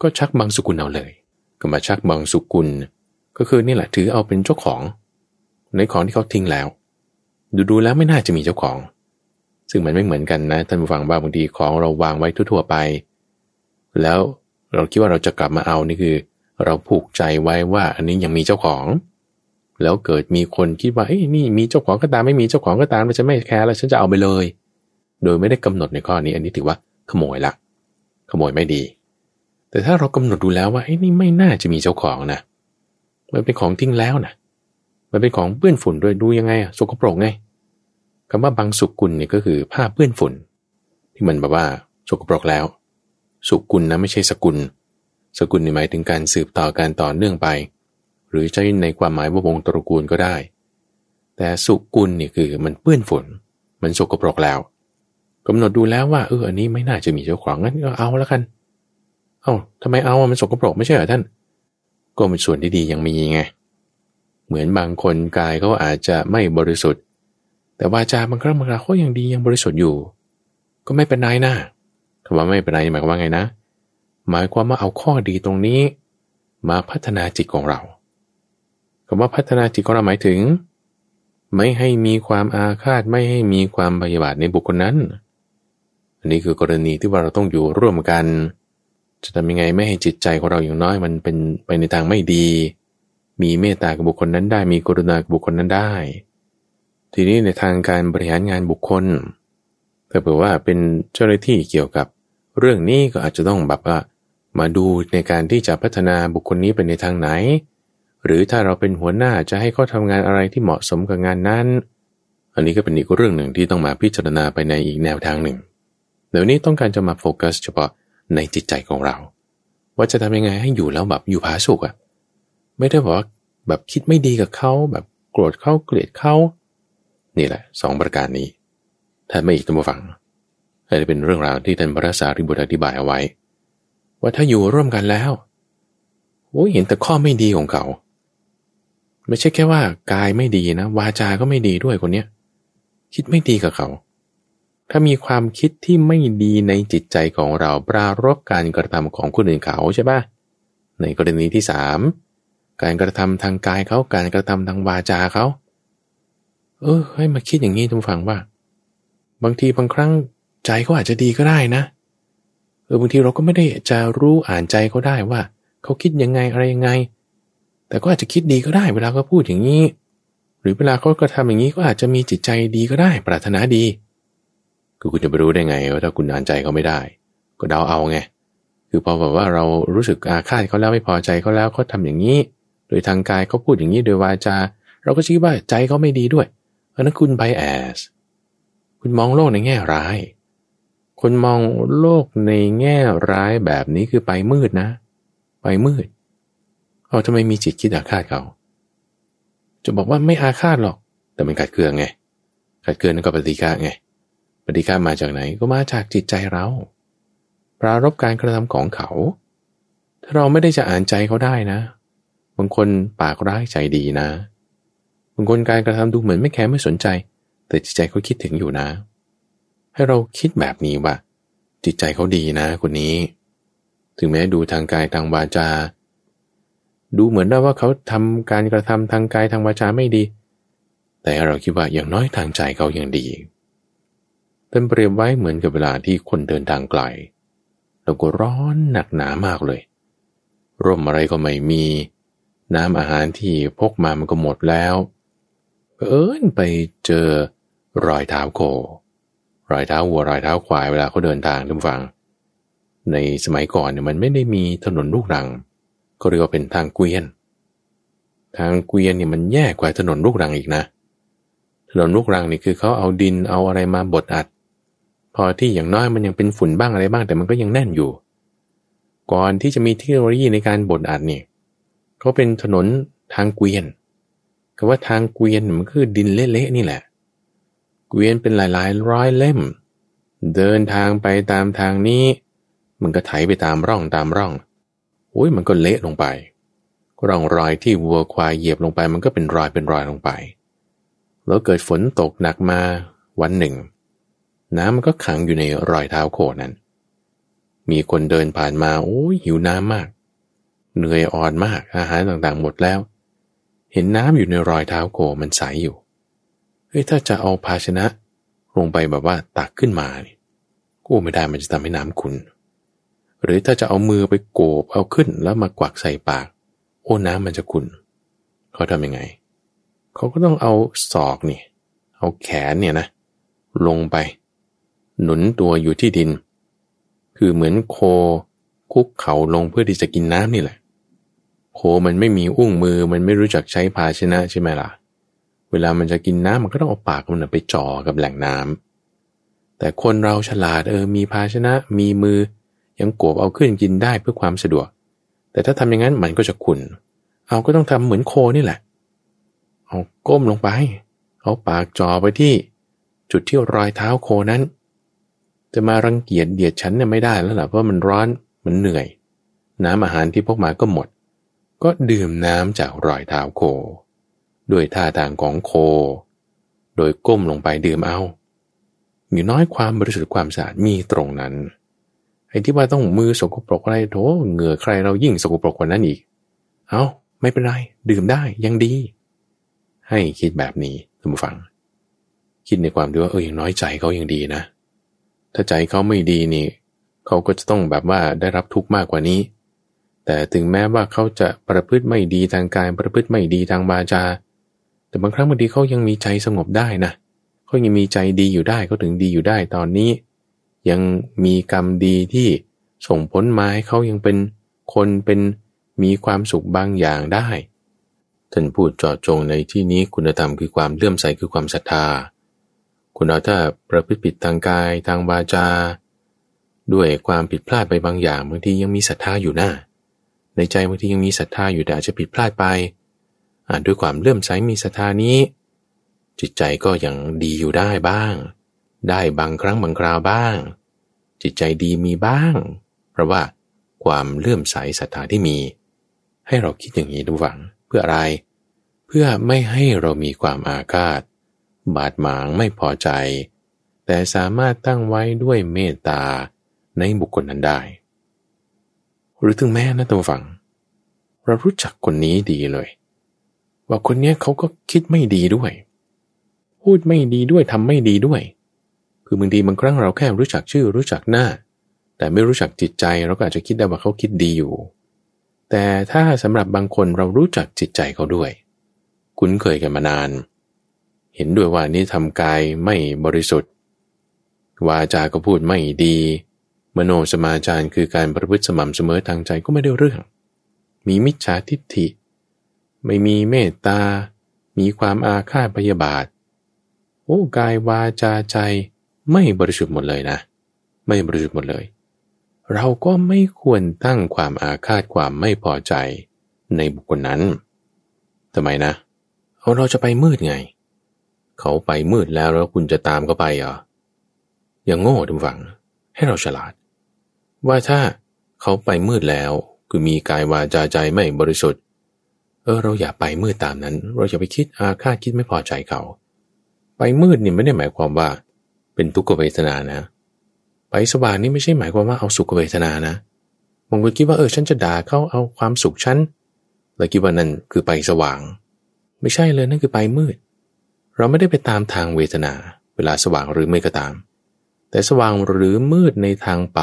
ก็ชักบางสุกุลเอาเลย ก็มาชักบางสุกุล ก็คือนี่แหละถือเอาเป็นเจ้าของ ในของที่เขาทิ้งแล้ว ดูดูแล้วไม่น่าจะมีเจ้าของซึ่งมันไม่เหมือนกันนะท่านผู้ฟังว่าบางทีของเราวางไว้ทั่วๆไป แล้ว เราคิดว่าเราจะกลับมาเอานี่คือ เราผูกใจไว้ว่าอันนี้ยังมีเจ้าของ แล้วเกิดมีคนคิดว่าเอ้ยนี่มีเจ้าของก็ตามไม่มีเจ้าของก็ตามมันจะไม่แคร์แล้วฉันจะเอาไปเลย โดยไม่ได้กำหนดในข้อนี้ อันนี้ถือว่าขโมยละขโมยไม่ดี แต่ถ้าเรากำหนดดูแล้วว่าไอ้นี่ไม่น่าจะมีเจ้าของนะมันเป็นของทิ้งแล้วนะมันเป็นของเปื้อนฝุ่นด้วยดูยังไงอะสกปรกไงคำว่าบางสุกุลเนี่ยก็คือผ้าเปื้อนฝุ่น ที่มันแบบว่าสกปรกแล้ว สุกุลนะไม่ใช่สกุล สกุลนี่หมายถึงการสืบต่อการต่อเนื่องไป หรือใช้ในความหมายว่าวงตระกูลก็ได้ แต่สุกุลนี่คือมันเปื้อนฝนมันสกปรกแล้วกำหนดดูแล้วว่าเอออันนี้ไม่น่าจะมีเจ้าของงั้นก็เอาแล้วกัน เอา้าทำไมเอามันสกปรกไม่ใช่เหรอท่าน ก็เป็นส่วนที่ดียังมีไง เหมือนบางคนกายเขาอาจจะไม่บริสุทธิ์ แต่วาจาบางครั้งบางคราเขายังดียังบริสุทธิ์อยู่ ก็ไม่เป็นไรนะ คำว่าไม่เป็นไรหมายความว่าไงนะ หมายความว่าเอาข้อดีตรงนี้ มาพัฒนาจิตของเราคำว่าพัฒนาจิตของเราหมายถึง ไม่ให้มีความอาฆาตไม่ให้มีความพยาบาทในบุคคลนั้น อันนี้คือกรณีที่ว่าเราต้องอยู่ร่วมกัน จะทำยังไงไม่ให้จิตใจของเราอย่างน้อยมันเป็นไปในทางไม่ดี มีเมตตากับบุคคลนั้นได้ มีกรุณากับบุคคลนั้นได้ ทีนี้ในทางการบริหารงานบุคคลถ้าเผื่อว่าเป็นเจ้าหน้าที่เกี่ยวกับ เรื่องนี้ก็อาจจะต้องแบบว่ามาดูในการที่จะพัฒนาบุคคลนี้ไปในทางไหน หรือถ้าเราเป็นหัวหน้าจะให้เขาทางานอะไรที่เหมาะสมกับงานนั้น อันนี้ก็เป็นอีกเรื่องหนึ่งที่ต้องมาพิจารณาไปในอีกแนวทางหนึ่งเดี๋ยวนี้ต้องการจะมาโฟกัส เฉพาะในจิตใจของเรา ว่าจะทำยังไงให้อยู่แล้วแบบอยู่ผาสุกอะไม่ได้บอกว่าแบบคิดไม่ดีกับเขาแบบโกรธเขาเกลียดเขานี่แหละสองประการนี้ท่านไม่อีกตัวฟัง อันนี้เป็นเรื่องราวที่ท่านพระสารีบุตรอธิบายเอาไว้ ว่าถ้าอยู่ร่วมกันแล้วโอ้ยเห็นแต่ข้อไม่ดีของเขา ไม่ใช่แค่ว่ากายไม่ดีนะวาจาก็ไม่ดีด้วยคนเนี้ยคิดไม่ดีกับเขา ถ้ามีความคิดที่ไม่ดีในจิตใจของเราปรารบการกระทำของคนอื่นเขาใช่ปะในกรณีที่สามการกระทำทางกายเขาการกระทำทางวาจาเขา เออให้มาคิดอย่างนี้ทุกฟังว่า บางทีบางครั้ง ใจเขาอาจจะดีก็ได้นะเออบางทีเราก็ไม่ได้จะรู้อ่านใจเขาได้ว่า เขาคิดยังไงอะไรยังไง แต่ก็อาจจะคิดดีก็ได้ เวลาเขาพูดอย่างนี้ หรือเวลาเขากระทำอย่างนี้ก็อาจจะมีจิตใจดีก็ได้ ปรารถนาดีคือคุณจะไปรู้ได้ไงว่าถ้าคุณอ่านใจเขาไม่ได้ ก็เดาเอาไงคือพอแบบว่าเรารู้สึกอาฆาตเขาแล้วไม่พอใจเขาแล้วเขาทาอย่างนี้ โดยทางกายเขาพูดอย่างนี้โดยวาจาเราก็คิดว่าใจเขาไม่ดีด้วยเพราะนั้นคุณไบแอสคุณมองโลกในแง่ร้าย คนมองโลกในแง่ร้ายแบบนี้คือไปมืดนะ ไปมืดเอาทำไมมีจิตคิดอาฆาตเขา จะบอกว่าไม่อาฆาตหรอก แต่มันขัดเกลือไงขัดเกลือนั่นก็ปฏิฆาไงปฏิฆามาจากไหนก็มาจากจิตใจเราปรารบการกระทำของเขา ถ้าเราไม่ได้จะอ่านใจเขาได้นะบางคนปากร้ายใจดีนะบางคนการกระทำดูเหมือนไม่แคร์ไม่สนใจ แต่จิตใจเขาคิดถึงอยู่นะ ให้เราคิดแบบนี้ว่า จิตใจเขาดีนะคนนี้ ถึงแม้ดูทางกายทางวาจา ดูเหมือนได้ว่าเขาทำการกระทำทางกายทางวาจาไม่ดี แต่เราคิดว่าอย่างน้อยทางใจเขายังดีเป็นเปรียบไว้เหมือนกับเวลาที่คนเดินทางไกลแล้วก็ร้อนหนักหนามากเลย ร่มอะไรก็ไม่มี น้ำอาหารที่พกมามันก็หมดแล้วเอิญไปเจอรอยเท้าโค รอยเท้าวัวรอยเท้าควายเวลาเขาเดินทางทุกฝังในสมัยก่อนเนี่ยมันไม่ได้มีถนนลูกรัง ก็เรียกว่าเป็นทางเกวียน ทางเกวียนเนี่ยมันแย่กว่าถนนลูกรังอีกนะ ถนนลูกรังนี่คือเขาเอาดินเอาอะไรมาบดอัด พอที่อย่างน้อยมันยังเป็นฝุ่นบ้างอะไรบ้าง แต่มันก็ยังแน่นอยู่ ก่อนที่จะมีเทคโนโลยีในการบดอัดเนี่ยเขาเป็นถนนทางเกวียนคำว่าทางเกวียนมันคือดินเละๆนี่แหละ เวียนเป็นหลายๆ ร้อยเล่ม เดินทางไปตามทางนี้ มันก็ไถไปตามร่องตามร่องโอ้ยมันก็เละลงไป ร่องรอยที่วัวควายเหยียบลงไป มันก็เป็นรอยเป็นรอยลงไป แล้วเกิดฝนตกหนักมาวันหนึ่ง น้ำมันก็ขังอยู่ในรอยเท้าโคนั้น มีคนเดินผ่านมาโอ้ยหิวน้ำมาก เหนื่อยอ่อนมากอาหารต่างๆหมดแล้ว เห็นน้ำอยู่ในรอยเท้าโคมันใสอยู่ ฮ้ยถ้าจะเอาภาชนะลงไปแบบว่าตักขึ้นมาเนี่ยกู้ไม่ได้มันจะทำให้น้ำขุนหรือถ้าจะเอามือไปโกบเอาขึ้นแล้วมากวักใส่ปาก โอ้น้ำมันจะขุนเขาทำยังไง เขาก็ต้องเอาศอกนี่ เอาแขนเนี่ยนะ ลงไป หนุนตัวอยู่ที่ดิน คือเหมือนโคคุกเข่าลงเพื่อที่จะกินน้ำนี่แหละโคมันไม่มีอุ้งมือมันไม่รู้จักใช้ภาชนะใช่ไหมล่ะเเวลามันจะกินน้ำมันก็ต้องเอาปากมันไปจ่อกับแหล่งน้ำแต่คนเราฉลาดเออมีภาชนะมีมือยังโกบเอาขึ้นกินได้เพื่อความสะดวก แต่ถ้าทำอย่างนั้นมันก็จะขุนเอาก็ต้องทำเหมือนโคนี่แหละ เอาก้มลงไป เอาปากจ่อไปที่ จุดที่รอยเท้าโคนั้น จะมารังเกียจเดียดฉันเนี่ยไม่ได้แล้วล่ะเพราะมันร้อนมันเหนื่อย น้ำอาหารที่พกมาก็หมด ก็ดื่มน้ำจากรอยเท้าโค ด้วยท่าทางของโค โดยก้มลงไปดื่มเอา อยู่น้อยความบริสุทธิ์ความสะอาดมีตรงนั้น ไอ้ที่ว่าต้องมือสกปรกอะไรโถเหงื่อใครเรายิ่งสกปรกกว่านั้นอีก เอาไม่เป็นไร ดื่มได้ยังดี ให้คิดแบบนี้ท่านผู้ฟัง คิดในความที่ว่าเอออย่างน้อยใจเขายังดีนะ ถ้าใจเขาไม่ดีนี่เขาก็จะต้องแบบว่าได้รับทุกข์มากกว่านี้ แต่ถึงแม้ว่าเขาจะประพฤติไม่ดีทางกายประพฤติไม่ดีทางบาจา แต่บางครั้งบางทีเขายังมีใจสงบได้นะเขายังมีใจดีอยู่ได้เขาถึงดีอยู่ได้ตอนนี้ ยังมีกรรมดีที่ส่งผลมาให้เขายังเป็นคนเป็นมีความสุขบางอย่างได้ท่านพูดจอดจงในที่นี้คุณธรรมคือความเลื่อมใสคือความศรัทธา คุณเอาถ้าประพฤติผิดทางกายทางวาจา ด้วยความผิดพลาดไปบางอย่างบางทียังมีศรัทธาอยู่น้าในใจบางทียังมีศรัทธาอยู่แต่อาจจะผิดพลาดไป ด้วยความเลื่อมใสมีศรัทธานี้ จิตใจก็ยังดีอยู่ได้บ้าง ได้บางครั้งบางคราวบ้าง จิตใจดีมีบ้าง เพราะว่าความเลื่อมใสศรัทธาที่มี ให้เราคิดอย่างนี้ดูหวังเพื่ออะไร เพื่อไม่ให้เรามีความอาฆาต บาดหมางไม่พอใจ แต่สามารถตั้งไว้ด้วยเมตตาในบุคคลนั้นได้ หรือถึงแม้นะตัวฝัง เรารู้จักคนนี้ดีเลย ว่าคนนี้เขาก็คิดไม่ดีด้วย พูดไม่ดีด้วยทำไม่ดีด้วย คือบางทีบางครั้งเราแค่รู้จักชื่อรู้จักหน้า แต่ไม่รู้จักจิตใจเราก็อาจจะคิดได้ว่าเขาคิดดีอยู่ แต่ถ้าสำหรับบางคนเรารู้จักจิตใจเขาด้วย คุ้นเคยกันมานาน เห็นด้วยว่านี่ทำกายไม่บริสุทธิ์ วาจาก็พูดไม่ดี มโนสมาจารคือการประพฤติสม่ำเสมอทางใจก็ไม่ได้เรื่อง มีมิจฉาทิฏฐิ ไม่มีเมตตา มีความอาฆาตพยาบาท โอ้กายวาจาใจไม่บริสุทธิ์หมดเลยนะ ไม่บริสุทธิ์หมดเลย เราก็ไม่ควรตั้งความอาฆาตความไม่พอใจในบุคคลนั้นทำไมนะเอาเราจะไปมืดไง เขาไปมืดแล้วแล้วคุณจะตามเขาไปเหรออย่างโง่ทุกฝัง ให้เราฉลาด ว่าถ้าเขาไปมืดแล้วคือมีกายวาจาใจไม่บริสุทธิ์ เออเราอย่าไปมืดตามนั้น เราอย่าไปคิดอาฆาตคิดไม่พอใจเขา ไปมืดนี่ไม่ได้หมายความว่า เป็นทุกขเวทนานะ ไปสว่างนี่ไม่ใช่หมายความว่าเอาสุขเวทนานะบางคนคิดว่าเออฉันจะด่าเขาเอาความสุขฉันแล้วคิดว่านั่นคือไปสว่าง ไม่ใช่เลยนั่นคือไปมืด เราไม่ได้ไปตามทางเวทนา เวลาสว่างหรือไม่ก็ตาม แต่สว่างหรือมืดในทางไป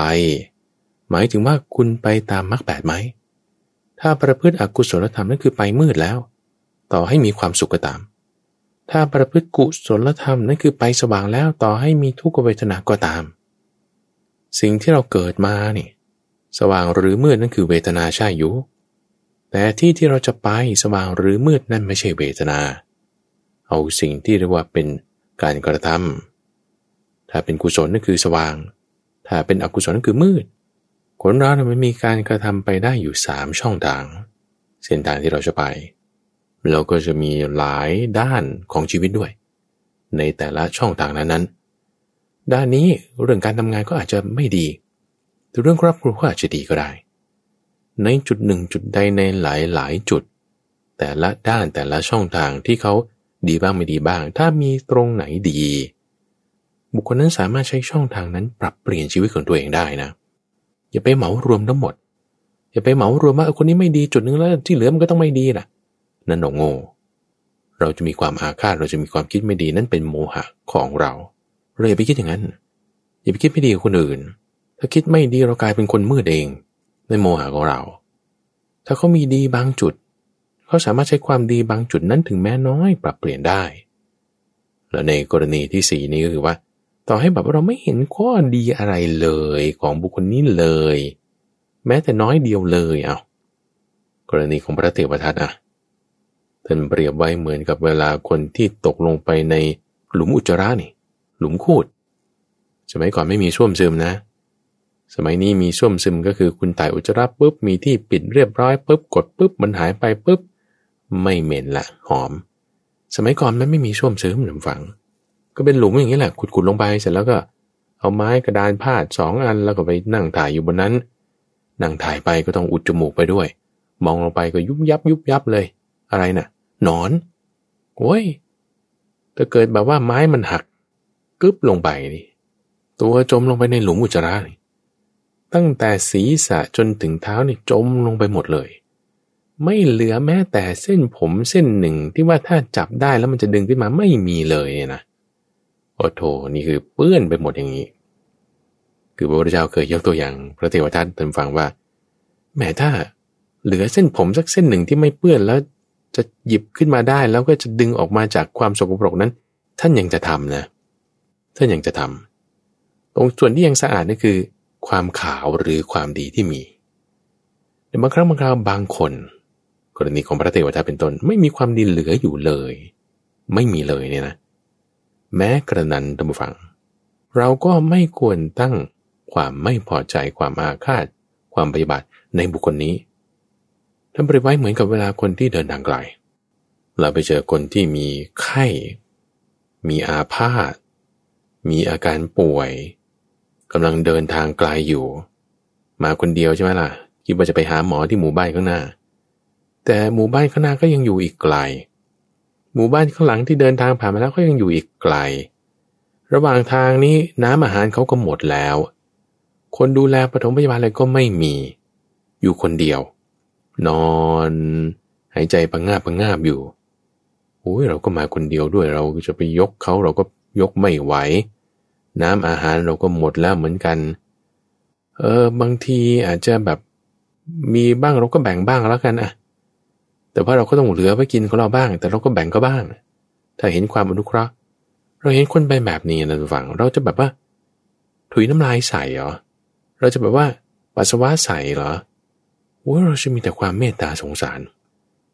หมายถึงว่าคุณไปตามมรรคแปดไหม ถ้าประพฤติอกุศลธรรมนั่นคือไปมืดแล้ว ต่อให้มีความสุขก็ตาม ถ้าประพฤติกุศลธรรมนั่นคือไปสว่างแล้วต่อให้มีทุกขเวทนาก็ตาม สิ่งที่เราเกิดมานี่ สว่างหรือมืดนั่นคือเวทนาใช่อยู่ แต่ที่ที่เราจะไปสว่างหรือมืดนั่นไม่ใช่เวทนา เอาสิ่งที่เรียกว่าเป็นการกระทำถ้าเป็นกุศลนั่นคือสว่าง ถ้าเป็นอกุศลนั่นคือมืด คนเราเนี่ยมันมีการกระทำไปได้อยู่สามช่องทาง เส้นทางที่เราจะไป เราก็จะมีหลายด้านของชีวิตด้วย ในแต่ละช่องทางนั้นนั้นด้านนี้เรื่องการทำงานก็อาจจะไม่ดีแต่เรื่องครอบครัวก็อาจจะดีก็ได้ ในจุดหนึ่งจุดใดในหลายหลายจุด แต่ละด้านแต่ละช่องทางที่เขาดีบ้างไม่ดีบ้าง ถ้ามีตรงไหนดี บุคคลนั้นสามารถใช้ช่องทางนั้นปรับเปลี่ยนชีวิตของตัวเองได้นะ อย่าไปเหมารวมทั้งหมด อย่าไปเหมารวมว่าคนนี้ไม่ดีจุดนึงแล้วที่เหลือมันก็ต้องไม่ดีล่ะ นั่นหนโง่ เราจะมีความอาฆาตเราจะมีความคิดไม่ดีนั่นเป็นโมหะของเราเราอย่าไปคิดอย่างนั้น อย่าไปคิดไม่ดีกับคนอื่น ถ้าคิดไม่ดีเรากลายเป็นคนมืดเองในโมหะของเรา ถ้าเขามีดีบางจุด เขาสามารถใช้ความดีบางจุดนั้นถึงแม้น้อยปรับเปลี่ยนได้ แล้วในกรณีที่สี่นี้ก็คือว่า ต่อให้แบบเราไม่เห็นข้อดีอะไรเลยของบุคคลนี้เลย แม้แต่น้อยเดียวเลยเอากรณีของพระเทวทัตอะท่านเปรียบไว้เหมือนกับเวลาคนที่ตกลงไปในหลุมอุจจาระนี่ หลุมคูด สมัยก่อนไม่มีส้วมซึมนะ สมัยนี้มีส้วมซึมก็คือคุณถ่ายอุจจาระปุ๊บมีที่ปิดเรียบร้อยปุ๊บกดปุ๊บมันหายไปปุ๊บ ไม่เหม็นละหอม สมัยก่อนมันไม่มีส้วมซึมหนุฝัง ก็เป็นหลุมอย่างนี้แหละ ขุดๆลงไปเสร็จแล้วก็ เอาไม้กระดานพาดสองอันแล้วก็ไปนั่งถ่ายอยู่บนนั้น นั่งถ่ายไปก็ต้องอุดจมูกไปด้วย มองลงไปก็ยุบยับยุบยับเลย อะไรนะ่ะ หนอน โอ้ยถ้าเกิดแบบว่าไม้มันหักกึบลงไปนี่ตัวจมลงไปในหลุมอุจจาระนี่ตั้งแต่ศีรษะจนถึงเท้านี่จมลงไปหมดเลย ไม่เหลือแม้แต่เส้นผมเส้นหนึ่งที่ว่าถ้าจับได้แล้วมันจะดึงขึ้นมาไม่มีเลยนะ โอโถนี่คือเปื้อนไปหมดอย่างนี้ คือพระพุทธเจ้าเคยยกตัวอย่างพระเทวทัตเพิ่นฟังว่าแม้ถ้าเหลือเส้นผมสักเส้นหนึ่งที่ไม่เปื้อนแล้วจะหยิบขึ้นมาได้แล้วก็จะดึงออกมาจากความสกปรกนั้น ท่านยังจะทำนะ ท่านยังจะทำตรงส่วนที่ยังสะอาดนี่คือ ความขาวหรือความดีที่มีแต่บางครั้งบางคราวบางคน กรณีของพระเทวทัตเป็นต้นไม่มีความดีเหลืออยู่เลย ไม่มีเลยเนี่ยนะ แม้กระนั้นตัมฟัง เราก็ไม่ควรตั้งความไม่พอใจความอาฆาต ความปฏิบัติในบุคคลนี้ท่านปริไว้เหมือนกับเวลาคนที่เดินทางไกล เราไปเจอคนที่มีไข้ มีอาพาธ มีอาการป่วยกำลังเดินทางไกลอยู่ มาคนเดียวใช่ไหมล่ะ คิดว่าจะไปหาหมอที่หมู่บ้านข้างหน้า แต่หมู่บ้านข้างหน้าก็ยังอยู่อีกไกล หมู่บ้านข้างหลังที่เดินทางผ่านมาแล้วก็ยังอยู่อีกไกล ระหว่างทางนี้น้ำอาหารเขาก็หมดแล้ว คนดูแลปฐมพยาบาลอะไรก็ไม่มี อยู่คนเดียว นอน หายใจปังงาบปังงาบอยู่โอ้ยเราก็มาคนเดียวด้วยเราจะไปยกเขาเราก็ยกไม่ไหว น้ำอาหารเราก็หมดแล้วเหมือนกัน เออบางทีอาจจะแบบมีบ้างเราก็แบ่งบ้างแล้วกันอะ แต่ว่าเราก็ต้องเหลือไว้กินของเราบ้าง แต่เราก็แบ่งก็บ้าง ถ้าเห็นความอนุเคราะห์เราเห็นคนไปแบบนี้นะทุกฝัง เราจะแบบว่า ถุยน้ำลายใส่เหรอ เราจะแบบว่าปัสสาวะใส่เหรอโอ้เราจะมีแต่ความเมตตาสงสาร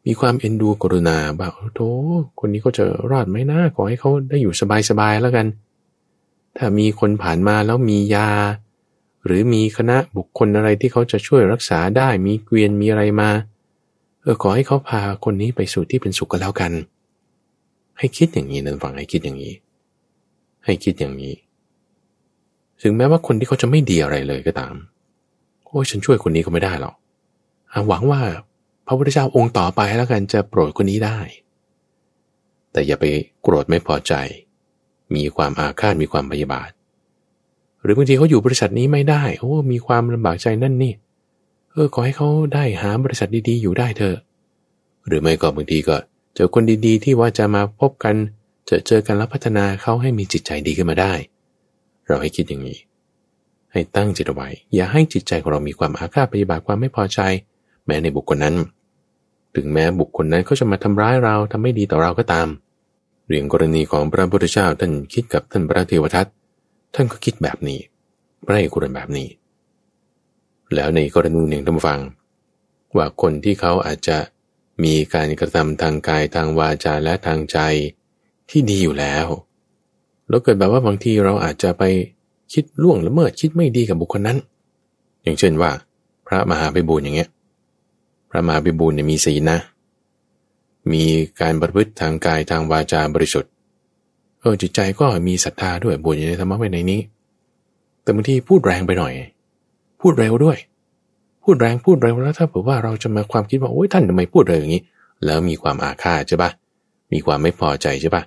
มีความเอ็นดูกรุณาบ่าโธ่คนนี้เขาจะรอดไหมนะขอให้เขาได้อยู่สบายๆแล้วกัน ถ้ามีคนผ่านมาแล้วมียา หรือมีคณะบุคคลอะไรที่เขาจะช่วยรักษาได้ มีเกวียนมีอะไรมาเเออขอให้เขาพาคนนี้ไปสู่ที่เป็นสุขก็แล้วกัน ให้คิดอย่างนี้นะฟังให้คิดอย่างนี้ ให้คิดอย่างนี้ ถึงแม้ว่าคนที่เขาจะไม่ดีอะไรเลยก็ตาม โอ้ยฉันช่วยคนนี้ก็ไม่ได้หรอกหวังว่าพระพุทธเจ้าองค์ต่อไปแล้วกันจะโปรดคนนี้ได้ แต่อย่าไปโกรธไม่พอใจ มีความอาฆาตมีความพยาบาท หรือบางทีเขาอยู่บริษัทนี้ไม่ได้ โอ้ มีความลำบากใจนั่นนี่ ออขอให้เขาได้หาบริษัทดีๆ อยู่ได้เถอะ หรือไม่ก็บางทีก็ เจอคนดีๆ ที่ว่าจะมาพบกัน เจอเจอกันแล้วพัฒนาเขาให้มีจิตใจดีขึ้นมาได้ เราให้คิดอย่างนี้ ให้ตั้งจิตไว้ อย่าให้จิตใจของเรามีความอาฆาตปฏิบัติความไม่พอใจ แม้ในบุคคลนั้น ถึงแม้บุคคลนั้นเขาจะมาทำร้ายเราทำไม่ดีต่อเราก็ตามเรื่องกรณีของพระพุทธเจ้าท่านคิดกับท่านพระเทวทัตท่านก็คิดแบบนี้พระเอกรณแบบนี้ แล้วในกรณีหนึ่งท่านฟัง ว่าคนที่เขาอาจจะมีการกระทำทางกายทางวาจาและทางใจที่ดีอยู่แล้ว แล้วเกิดแบบว่าบางทีเราอาจจะไปคิดล่วงละเมิดคิดไม่ดีกับบุคคลนั้น อย่างเช่นว่า พระมหาภิบูลอย่างเงี้ย พระมหาภิบูลเนี่ยมีศีลนะ มีการประพฤติทางกายทางวาจาบริสุทธิ์ เออจิตใจก็มีศรัทธาด้วยบุญในธรรมะไว้ในนี้ แต่บางทีพูดแรงไปหน่อย พูดเร็วด้วย พูดแรงพูดเร็วแล้วถ้าเผื่อว่าเราจะมาความคิดว่าโอ้ยท่านทำไมพูดเร็วอย่างนี้ แล้วมีความอาฆาตใช่ปะมีความไม่พอใจใช่ปะ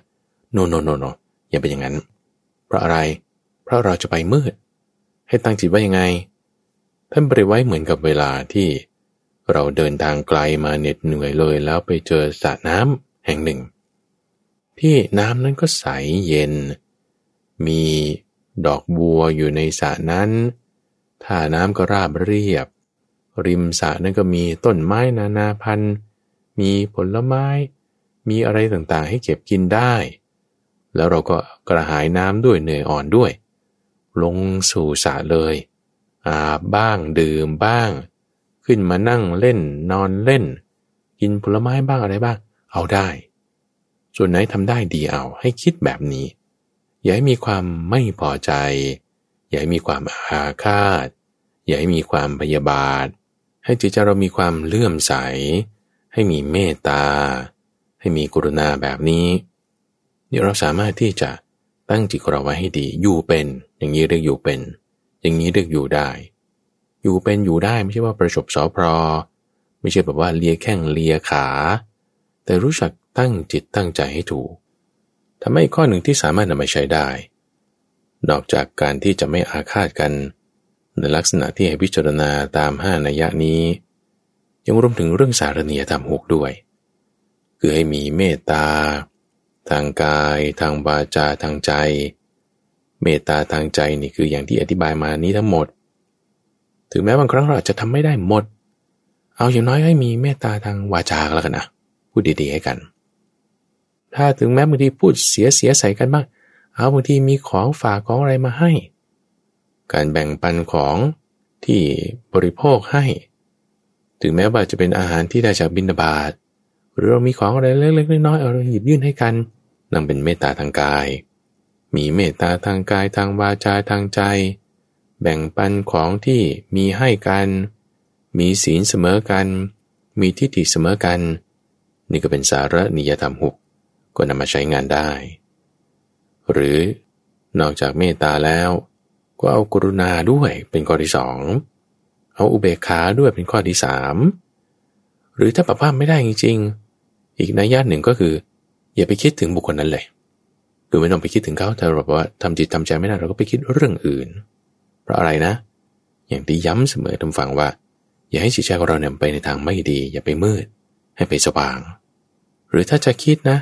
โนโนโนโนอย่าเป็นอย่างนั้น เพราะอะไร เพราะเราจะไปมืด ให้ตั้งจิตไว้ยังไง ท่านบริไว้เหมือนกับเวลาที่เราเดินทางไกลมาเหน็ดเหนื่อยเลย แล้วไปเจอสระน้ำแห่งหนึ่ง ที่น้ำนั้นก็ใสเย็น มีดอกบัวอยู่ในสระนั้น ท่าน้ำก็ราบเรียบ ริมสระนั่นก็มีต้นไม้นานาพันธุ์ มีผลไม้ มีอะไรต่างๆ ให้เก็บกินได้ แล้วเราก็กระหายน้ำด้วยเหนื่อยอ่อนด้วย ลงสู่สระเลย อาบบ้างดื่มบ้าง ขึ้นมานั่งเล่นนอนเล่น กินผลไม้บ้างอะไรบ้าง เอาได้ ส่วนไหนทำได้ดีเอาให้คิดแบบนี้ อย่าให้มีความไม่พอใจ อย่าให้มีความอาฆาต อย่าให้มีความพยาบาท ให้จิตใจเรามีความเลื่อมใส ให้มีเมตตา ให้มีกรุณาแบบนี้นี่เราสามารถที่จะตั้งจิตเราไว้ให้ดีอยู่เป็น อย่างนี้เรียกอยู่เป็น อย่างนี้เรียกอยู่ได้ อยู่เป็นอยู่ได้ไม่ใช่ว่าประชบสอพรไม่ใช่แบบว่าเลียแข้งเลียขา แต่รู้จักตั้งจิตตั้งใจให้ถูกทำให้ข้อหนึ่งที่สามารถนำมาใช้ได้ นอกจากการที่จะไม่อาฆาตกัน ในลักษณะที่ให้พิจารณาตามห้านัยะนี้ ยังรวมถึงเรื่องสารณียธรรมหกด้วย คือให้มีเมตตา ทางกาย ทางวาจาทางใจ เมตตาทางใจนี่คืออย่างที่อธิบายมานี้ทั้งหมด ถึงแม้บางครั้งเราอาจจะทำไม่ได้หมด เอาอย่างน้อยให้มีเมตตาทางวาจาแล้วกันนะพูดดีๆให้กัน ถ้าถึงแม้บางทีพูดเสียเสียใส่กันบ้าง เอาบางทีมีของฝากของอะไรมาให้ การแบ่งปันของที่บริโภคให้ ถึงแม้ว่าจะเป็นอาหารที่ได้จากบินาบาตหรือเรามีของอะไรเล็กๆน้อยๆเอาหยิบยื่นให้กันนั่งเป็นเมตตาทางกาย มีเมตตาทางกายทางวาจาทางใจ แบ่งปันของที่มีให้กัน มีศีลเสมอกัน มีทิฏฐิเสมอกัน นี่ก็เป็นสาระนิยธรรมหกก็นำมาใช้งานได้ หรือนอกจากเมตตาแล้ว ก็เอากรุณาด้วยเป็นข้อที่สองเอาอุเบกขาด้วยเป็นข้อที่สามหรือถ้าปรับภาพไม่ได้จริง ๆ อีกนัยยะหนึ่งก็คือ อย่าไปคิดถึงบุคคลนั้นเลยคือไม่ต้องไปคิดถึงเขาแต่เราบอกว่าทำจิตทำใจไม่ได้เราก็ไปคิดเรื่องอื่น เพราะอะไรนะ อย่างที่ย้ำเสมอทำฟังว่า อย่าให้จิตใจของเราเนี่ยไปในทางไม่ดี อย่าไปมืด ให้ไปสว่าง หรือถ้าจะคิดนะ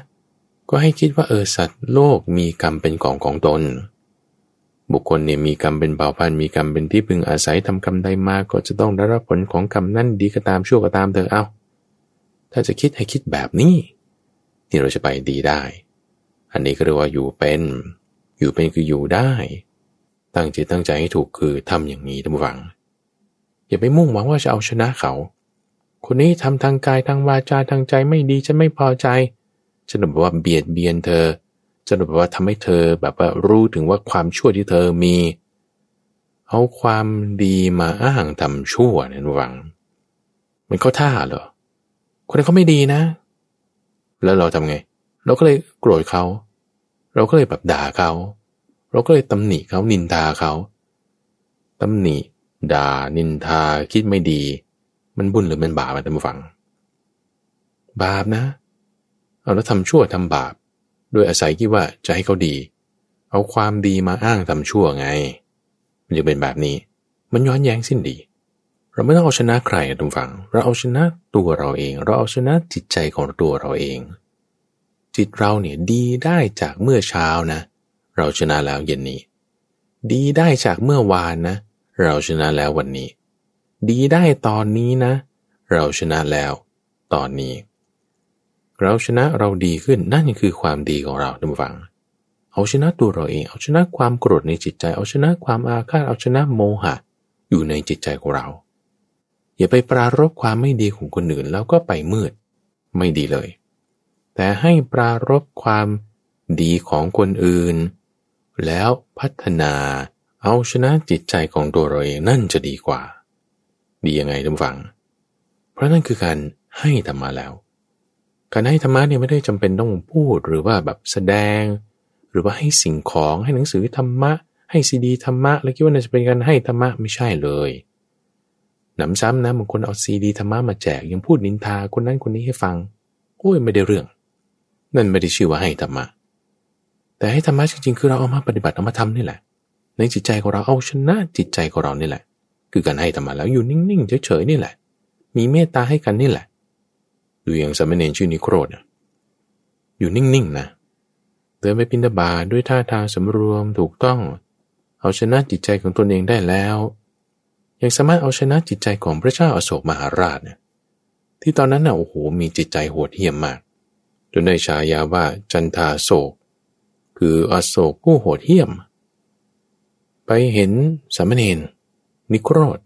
ก็ให้คิดว่าเออสัตว์โลกมีกรรมเป็นของของตน บุคคลเนี่ยมีกรรมเป็นเผ่าพันธุ์มีกรรมเป็นที่พึงอาศัยทำกรรมใดมาก็จะต้องได้รับผลของกรรมนั่นดีก็ตามชั่วก็ตามเธอเอาถ้าจะคิดให้คิดแบบนี้นี่เราจะไปดีได้ อันนี้ก็เรียกว่าอยู่เป็น อยู่เป็นคืออยู่ได้ ตั้งจิตตั้งใจให้ถูกคือทำอย่างนี้ท่านผู้ฟัง อย่าไปมุ่งหวังว่าจะเอาชนะเขา คนนี้ทำทางกายทางวาจาทางใจไม่ดีฉันไม่พอใจ ฉันบอกว่าเบียดเบียนเธอฉันบอกว่าทำให้เธอแบบว่ารู้ถึงว่าความชั่วที่เธอมีเอาความดีมาอ้างทำชั่วเนี่ยระวัง มันเข้าท่าเหรอคนนั้นเขาไม่ดีนะ แล้วเราทำไง เราก็เลยโกรธเขา เราก็เลยแบบด่าเขา เราก็เลยตำหนิเขานินทาเขาตำหนิด่านินทาคิดไม่ดี มันบุญหรือมันบาปมาท่านผู้ฟัง บาปนะ เอาแล้วทำชั่วทำบาปโดยอาศัยคิดว่าจะให้เขาดี เอาความดีมาอ้างทำชั่วไง มันจะเป็นแบบนี้ มันย้อนแย้งสิ้นดี เราไม่ต้องเอาชนะใครทุกฝัง เราเอาชนะตัวเราเอง เราเอาชนะจิตใจของตัวเราเอง จิตเราเนี่ยดีได้จากเมื่อเช้านะ เราชนะแล้วเย็นนี้ ดีได้จากเมื่อวานนะ เราชนะแล้ววันนี้ ดีได้ตอนนี้นะ เราชนะแล้ว ตอนนี้ เราชนะเราดีขึ้นนั่นคือความดีของเราทุกฝัง เอาชนะตัวเราเอง เอาชนะความโกรธในจิตใจ เอาชนะความอาฆาตเอาชนะโมหะ อยู่ในจิตใจของเรา อย่าไปปรารบความไม่ดีของคนอื่นแล้วก็ไปมืด ไม่ดีเลย แต่ให้ปรารบความดีของคนอื่น แล้วพัฒนาเอาชนะจิตใจของตัวเราเองนั่นจะดีกว่า ดียังไงทุกฝัง เพราะนั่นคือการให้ธรรมะแล้ว การให้ธรรมะเนี่ยไม่ได้จำเป็นต้องพูดหรือว่าแบบแสดง หรือว่าให้สิ่งของให้หนังสือธรรมะ ให้ซีดีธรรมะแล้วคิดว่าน่าจะเป็นการให้ธรรมะไม่ใช่เลยหนำซ้ำนะบางคนเอาซีดีธรรมะมาแจกยังพูดนินทาคนนั้นคนนี้ให้ฟังโอ้ยไม่ได้เรื่อง นั่นไม่ได้ชื่อว่าให้ธรรมะ แต่ให้ธรรมะจริงๆ คือเราเอามาปฏิบัติเอามาทำนี่แหละ ในจิตใจของเราเอาชนะจิตใจของเรานี่แหละ คือการให้ธรรมะแล้วอยู่นิ่งๆเฉยๆนี่แหละ มีเมตตาให้กันนี่แหละ ดูอย่างสมณเณรชื่อนิโครธอยู่นิ่งๆนะเดินไปปินาบาด้วยท่าทางสำรวมถูกต้อง เอาชนะจิตใจของตนเองได้แล้ว ยังสามารถเอาชนะจิตใจของพระเจ้าอาโศกมหาราชเนี่ยที่ตอนนั้นน่ะโอ้โหมีจิตใจโหดเหี้ยมมาก จนได้ฉายาว่าจันทาโศก คืออโศกผู้โหดเหี้ยม ไปเห็นสามเณรนิโครธ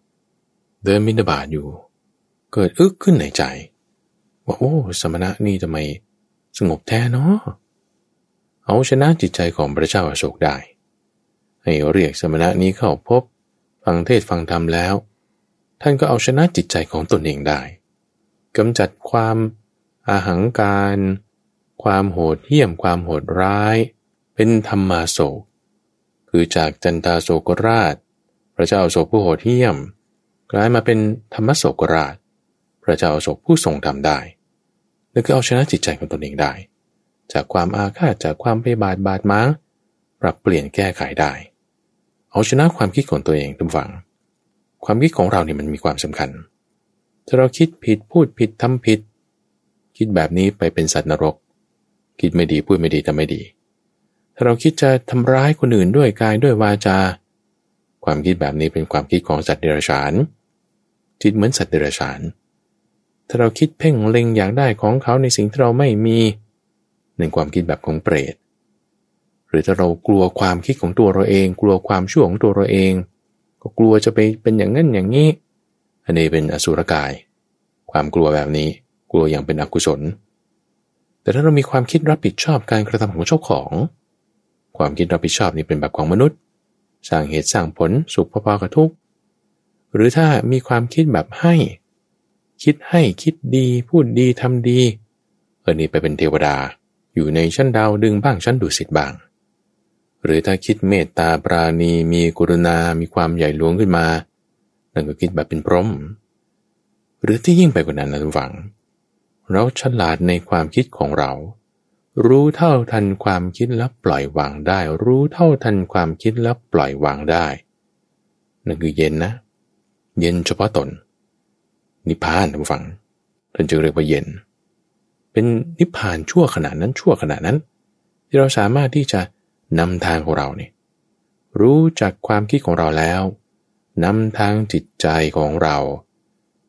เดินมินาบาอยู่ เกิดอึกขึ้นในใจ ว่าโอ้สมณะนี่ทำไมสงบแท้เนาะเอาชนะจิตใจของพระเจ้าอาโศกได้ ให้เรียกสมณะนี้เข้าพบ ฟังเทศฟังธรรมแล้ว ท่านก็เอาชนะจิตใจของตนเองได้กำจัดความอาหังการ ความโหดเหี้ยมความโหดร้าย เป็นธรรมาโศก คือจากจันตาโศกราช พระเจ้าโศกผู้โหดเหี้ยม กลายมาเป็นธรรมโศกราช พระเจ้าโศกผู้ทรงธรรมได้ แล้วก็เอาชนะจิตใจของตนเองได้ จากความอาฆาตจากความพยาบาทบาดม้างปรับเปลี่ยนแก้ไขได้ เอาชนะความคิดของตัวเองทุกฝัง ความคิดของเราเนี่ยมันมีความสำคัญ ถ้าเราคิดผิดพูดผิดทำผิด คิดแบบนี้ไปเป็นสัตว์นรก คิดไม่ดีพูดไม่ดีทำไม่ดี ถ้าเราคิดจะทำร้ายคนอื่นด้วยกายด้วยวาจา ความคิดแบบนี้เป็นความคิดของสัตว์เดรัจฉาน จิตเหมือนสัตว์เดรัจฉาน ถ้าเราคิดเพ่งเล็งอยากได้ของเขาในสิ่งที่เราไม่มีในความคิดแบบของเปรต หรือถ้าเรากลัวความคิดของตัวเราเอง กลัวความชั่วของตัวเราเอง ก็กลัวจะไปเป็นอย่างนั้นอย่างนี้ อันนี้เป็นอสุรกาย ความกลัวแบบนี้กลัวอย่างเป็นอกุศล แต่ถ้าเรามีความคิดรับผิดชอบการกระทำของเจ้าของ ความคิดรับผิดชอบนี่เป็นแบบของมนุษย์ สร้างเหตุสร้างผลสุขพอๆกับทุกข์หรือถ้ามีความคิดแบบให้ คิดให้คิดดีพูดดีทำดีเออนี่ไปเป็นเทวดาอยู่ในชั้นดาวดึงบ้างชั้นดุสิตบ้าง หรือถ้าคิดเมตตาปราณีมีกรุณา มีความใหญ่หลวงขึ้นมา นั่นก็คิดแบบเป็นพรหมหรือที่ยิ่งไปกว่านั้นนะทุกฝัง เราฉลาดในความคิดของเรา รู้เท่าทันความคิดแล้วปล่อยวางได้ รู้เท่าทันความคิดแล้วปล่อยวางได้นั่นคือเย็นนะ เย็นเฉพาะตน นิพพานท่านผู้ฟังท่านจึงเรียกว่าเย็น เป็นนิพพานชั่วขณะนั้นชั่วขณะนั้น ที่เราสามารถที่จะนำทางของเราเนี่ยรู้จักความคิดของเราแล้วนำทางจิตใจของเรา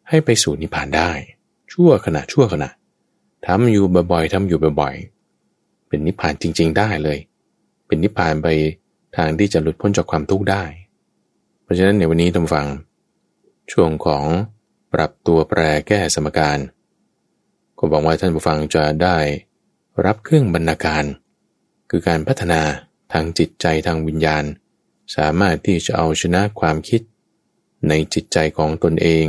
ให้ไปสู่นิพพานได้ ชั่วขณะชั่วขณะทำอยู่บ่อยๆทำอยู่บ่อยๆ เป็นนิพพานจริง ๆ ได้เลย เป็นนิพพานไปทางที่จะหลุดพ้นจากความทุกข์ได้ เพราะฉะนั้นในวันนี้ท่านฟัง ช่วงของ ปรับตัวแปรแก้สมการก็บอกว่าท่านผู้ฟังจะได้รับเครื่องบรรณาการ คือการพัฒนาทางจิตใจทางวิญญาณ สามารถที่จะเอาชนะความคิด ในจิตใจของตนเอง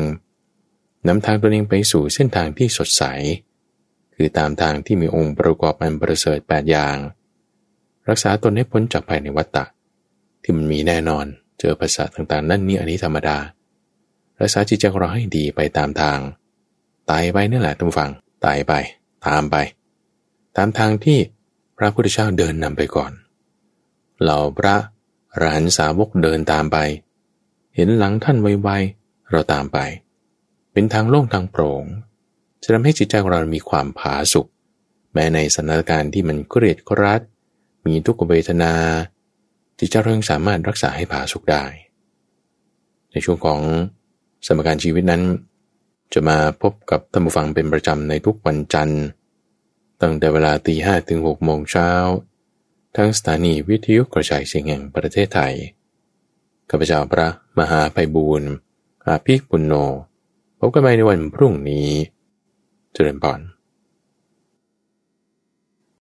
นำทางตนเองไปสู่เส้นทางที่สดใส คือตามทางที่มีองค์ประกอบอันประเสริฐแปดอย่าง รักษาตนให้พ้นจากภายในวัฏฏะที่มันมีแน่นอนเจอภาษาต่างๆ นั่นนี่อันนี้ธรรมดา รักษาจิตใจของเราให้ดีไปตามทาง ตายไปนี่แหละทุกฝังตายไป ตามไป ตามทางที่พระพุทธเจ้าเดินนำไปก่อน เหล่าพระรหันสาวกเดินตามไป เห็นหลังท่านไวๆเราตามไป เป็นทางโล่งทางโปร่งจะทำให้จิตใจของเรามีความผาสุกแม้ในสถานการณ์ที่มันเครียดกรัดมีทุกขเวทนา จิตใจเรายังสามารถรักษาให้ผาสุกได้ ในช่วงของ สมการชีวิตนั้น จะมาพบกับท่านผู้ฟังเป็นประจำในทุกวันจันทร์ ตั้งแต่เวลาตีห้ถึงหกโมงเช้า ทั้งสถานีวิทยุกระจายเสียงแห่งประเทศไทย ข้าพเจ้าพระมหาไพบูรณ์อาภิปุณโญพบกันใหม่ในวันพรุ่งนี้ เจริญพร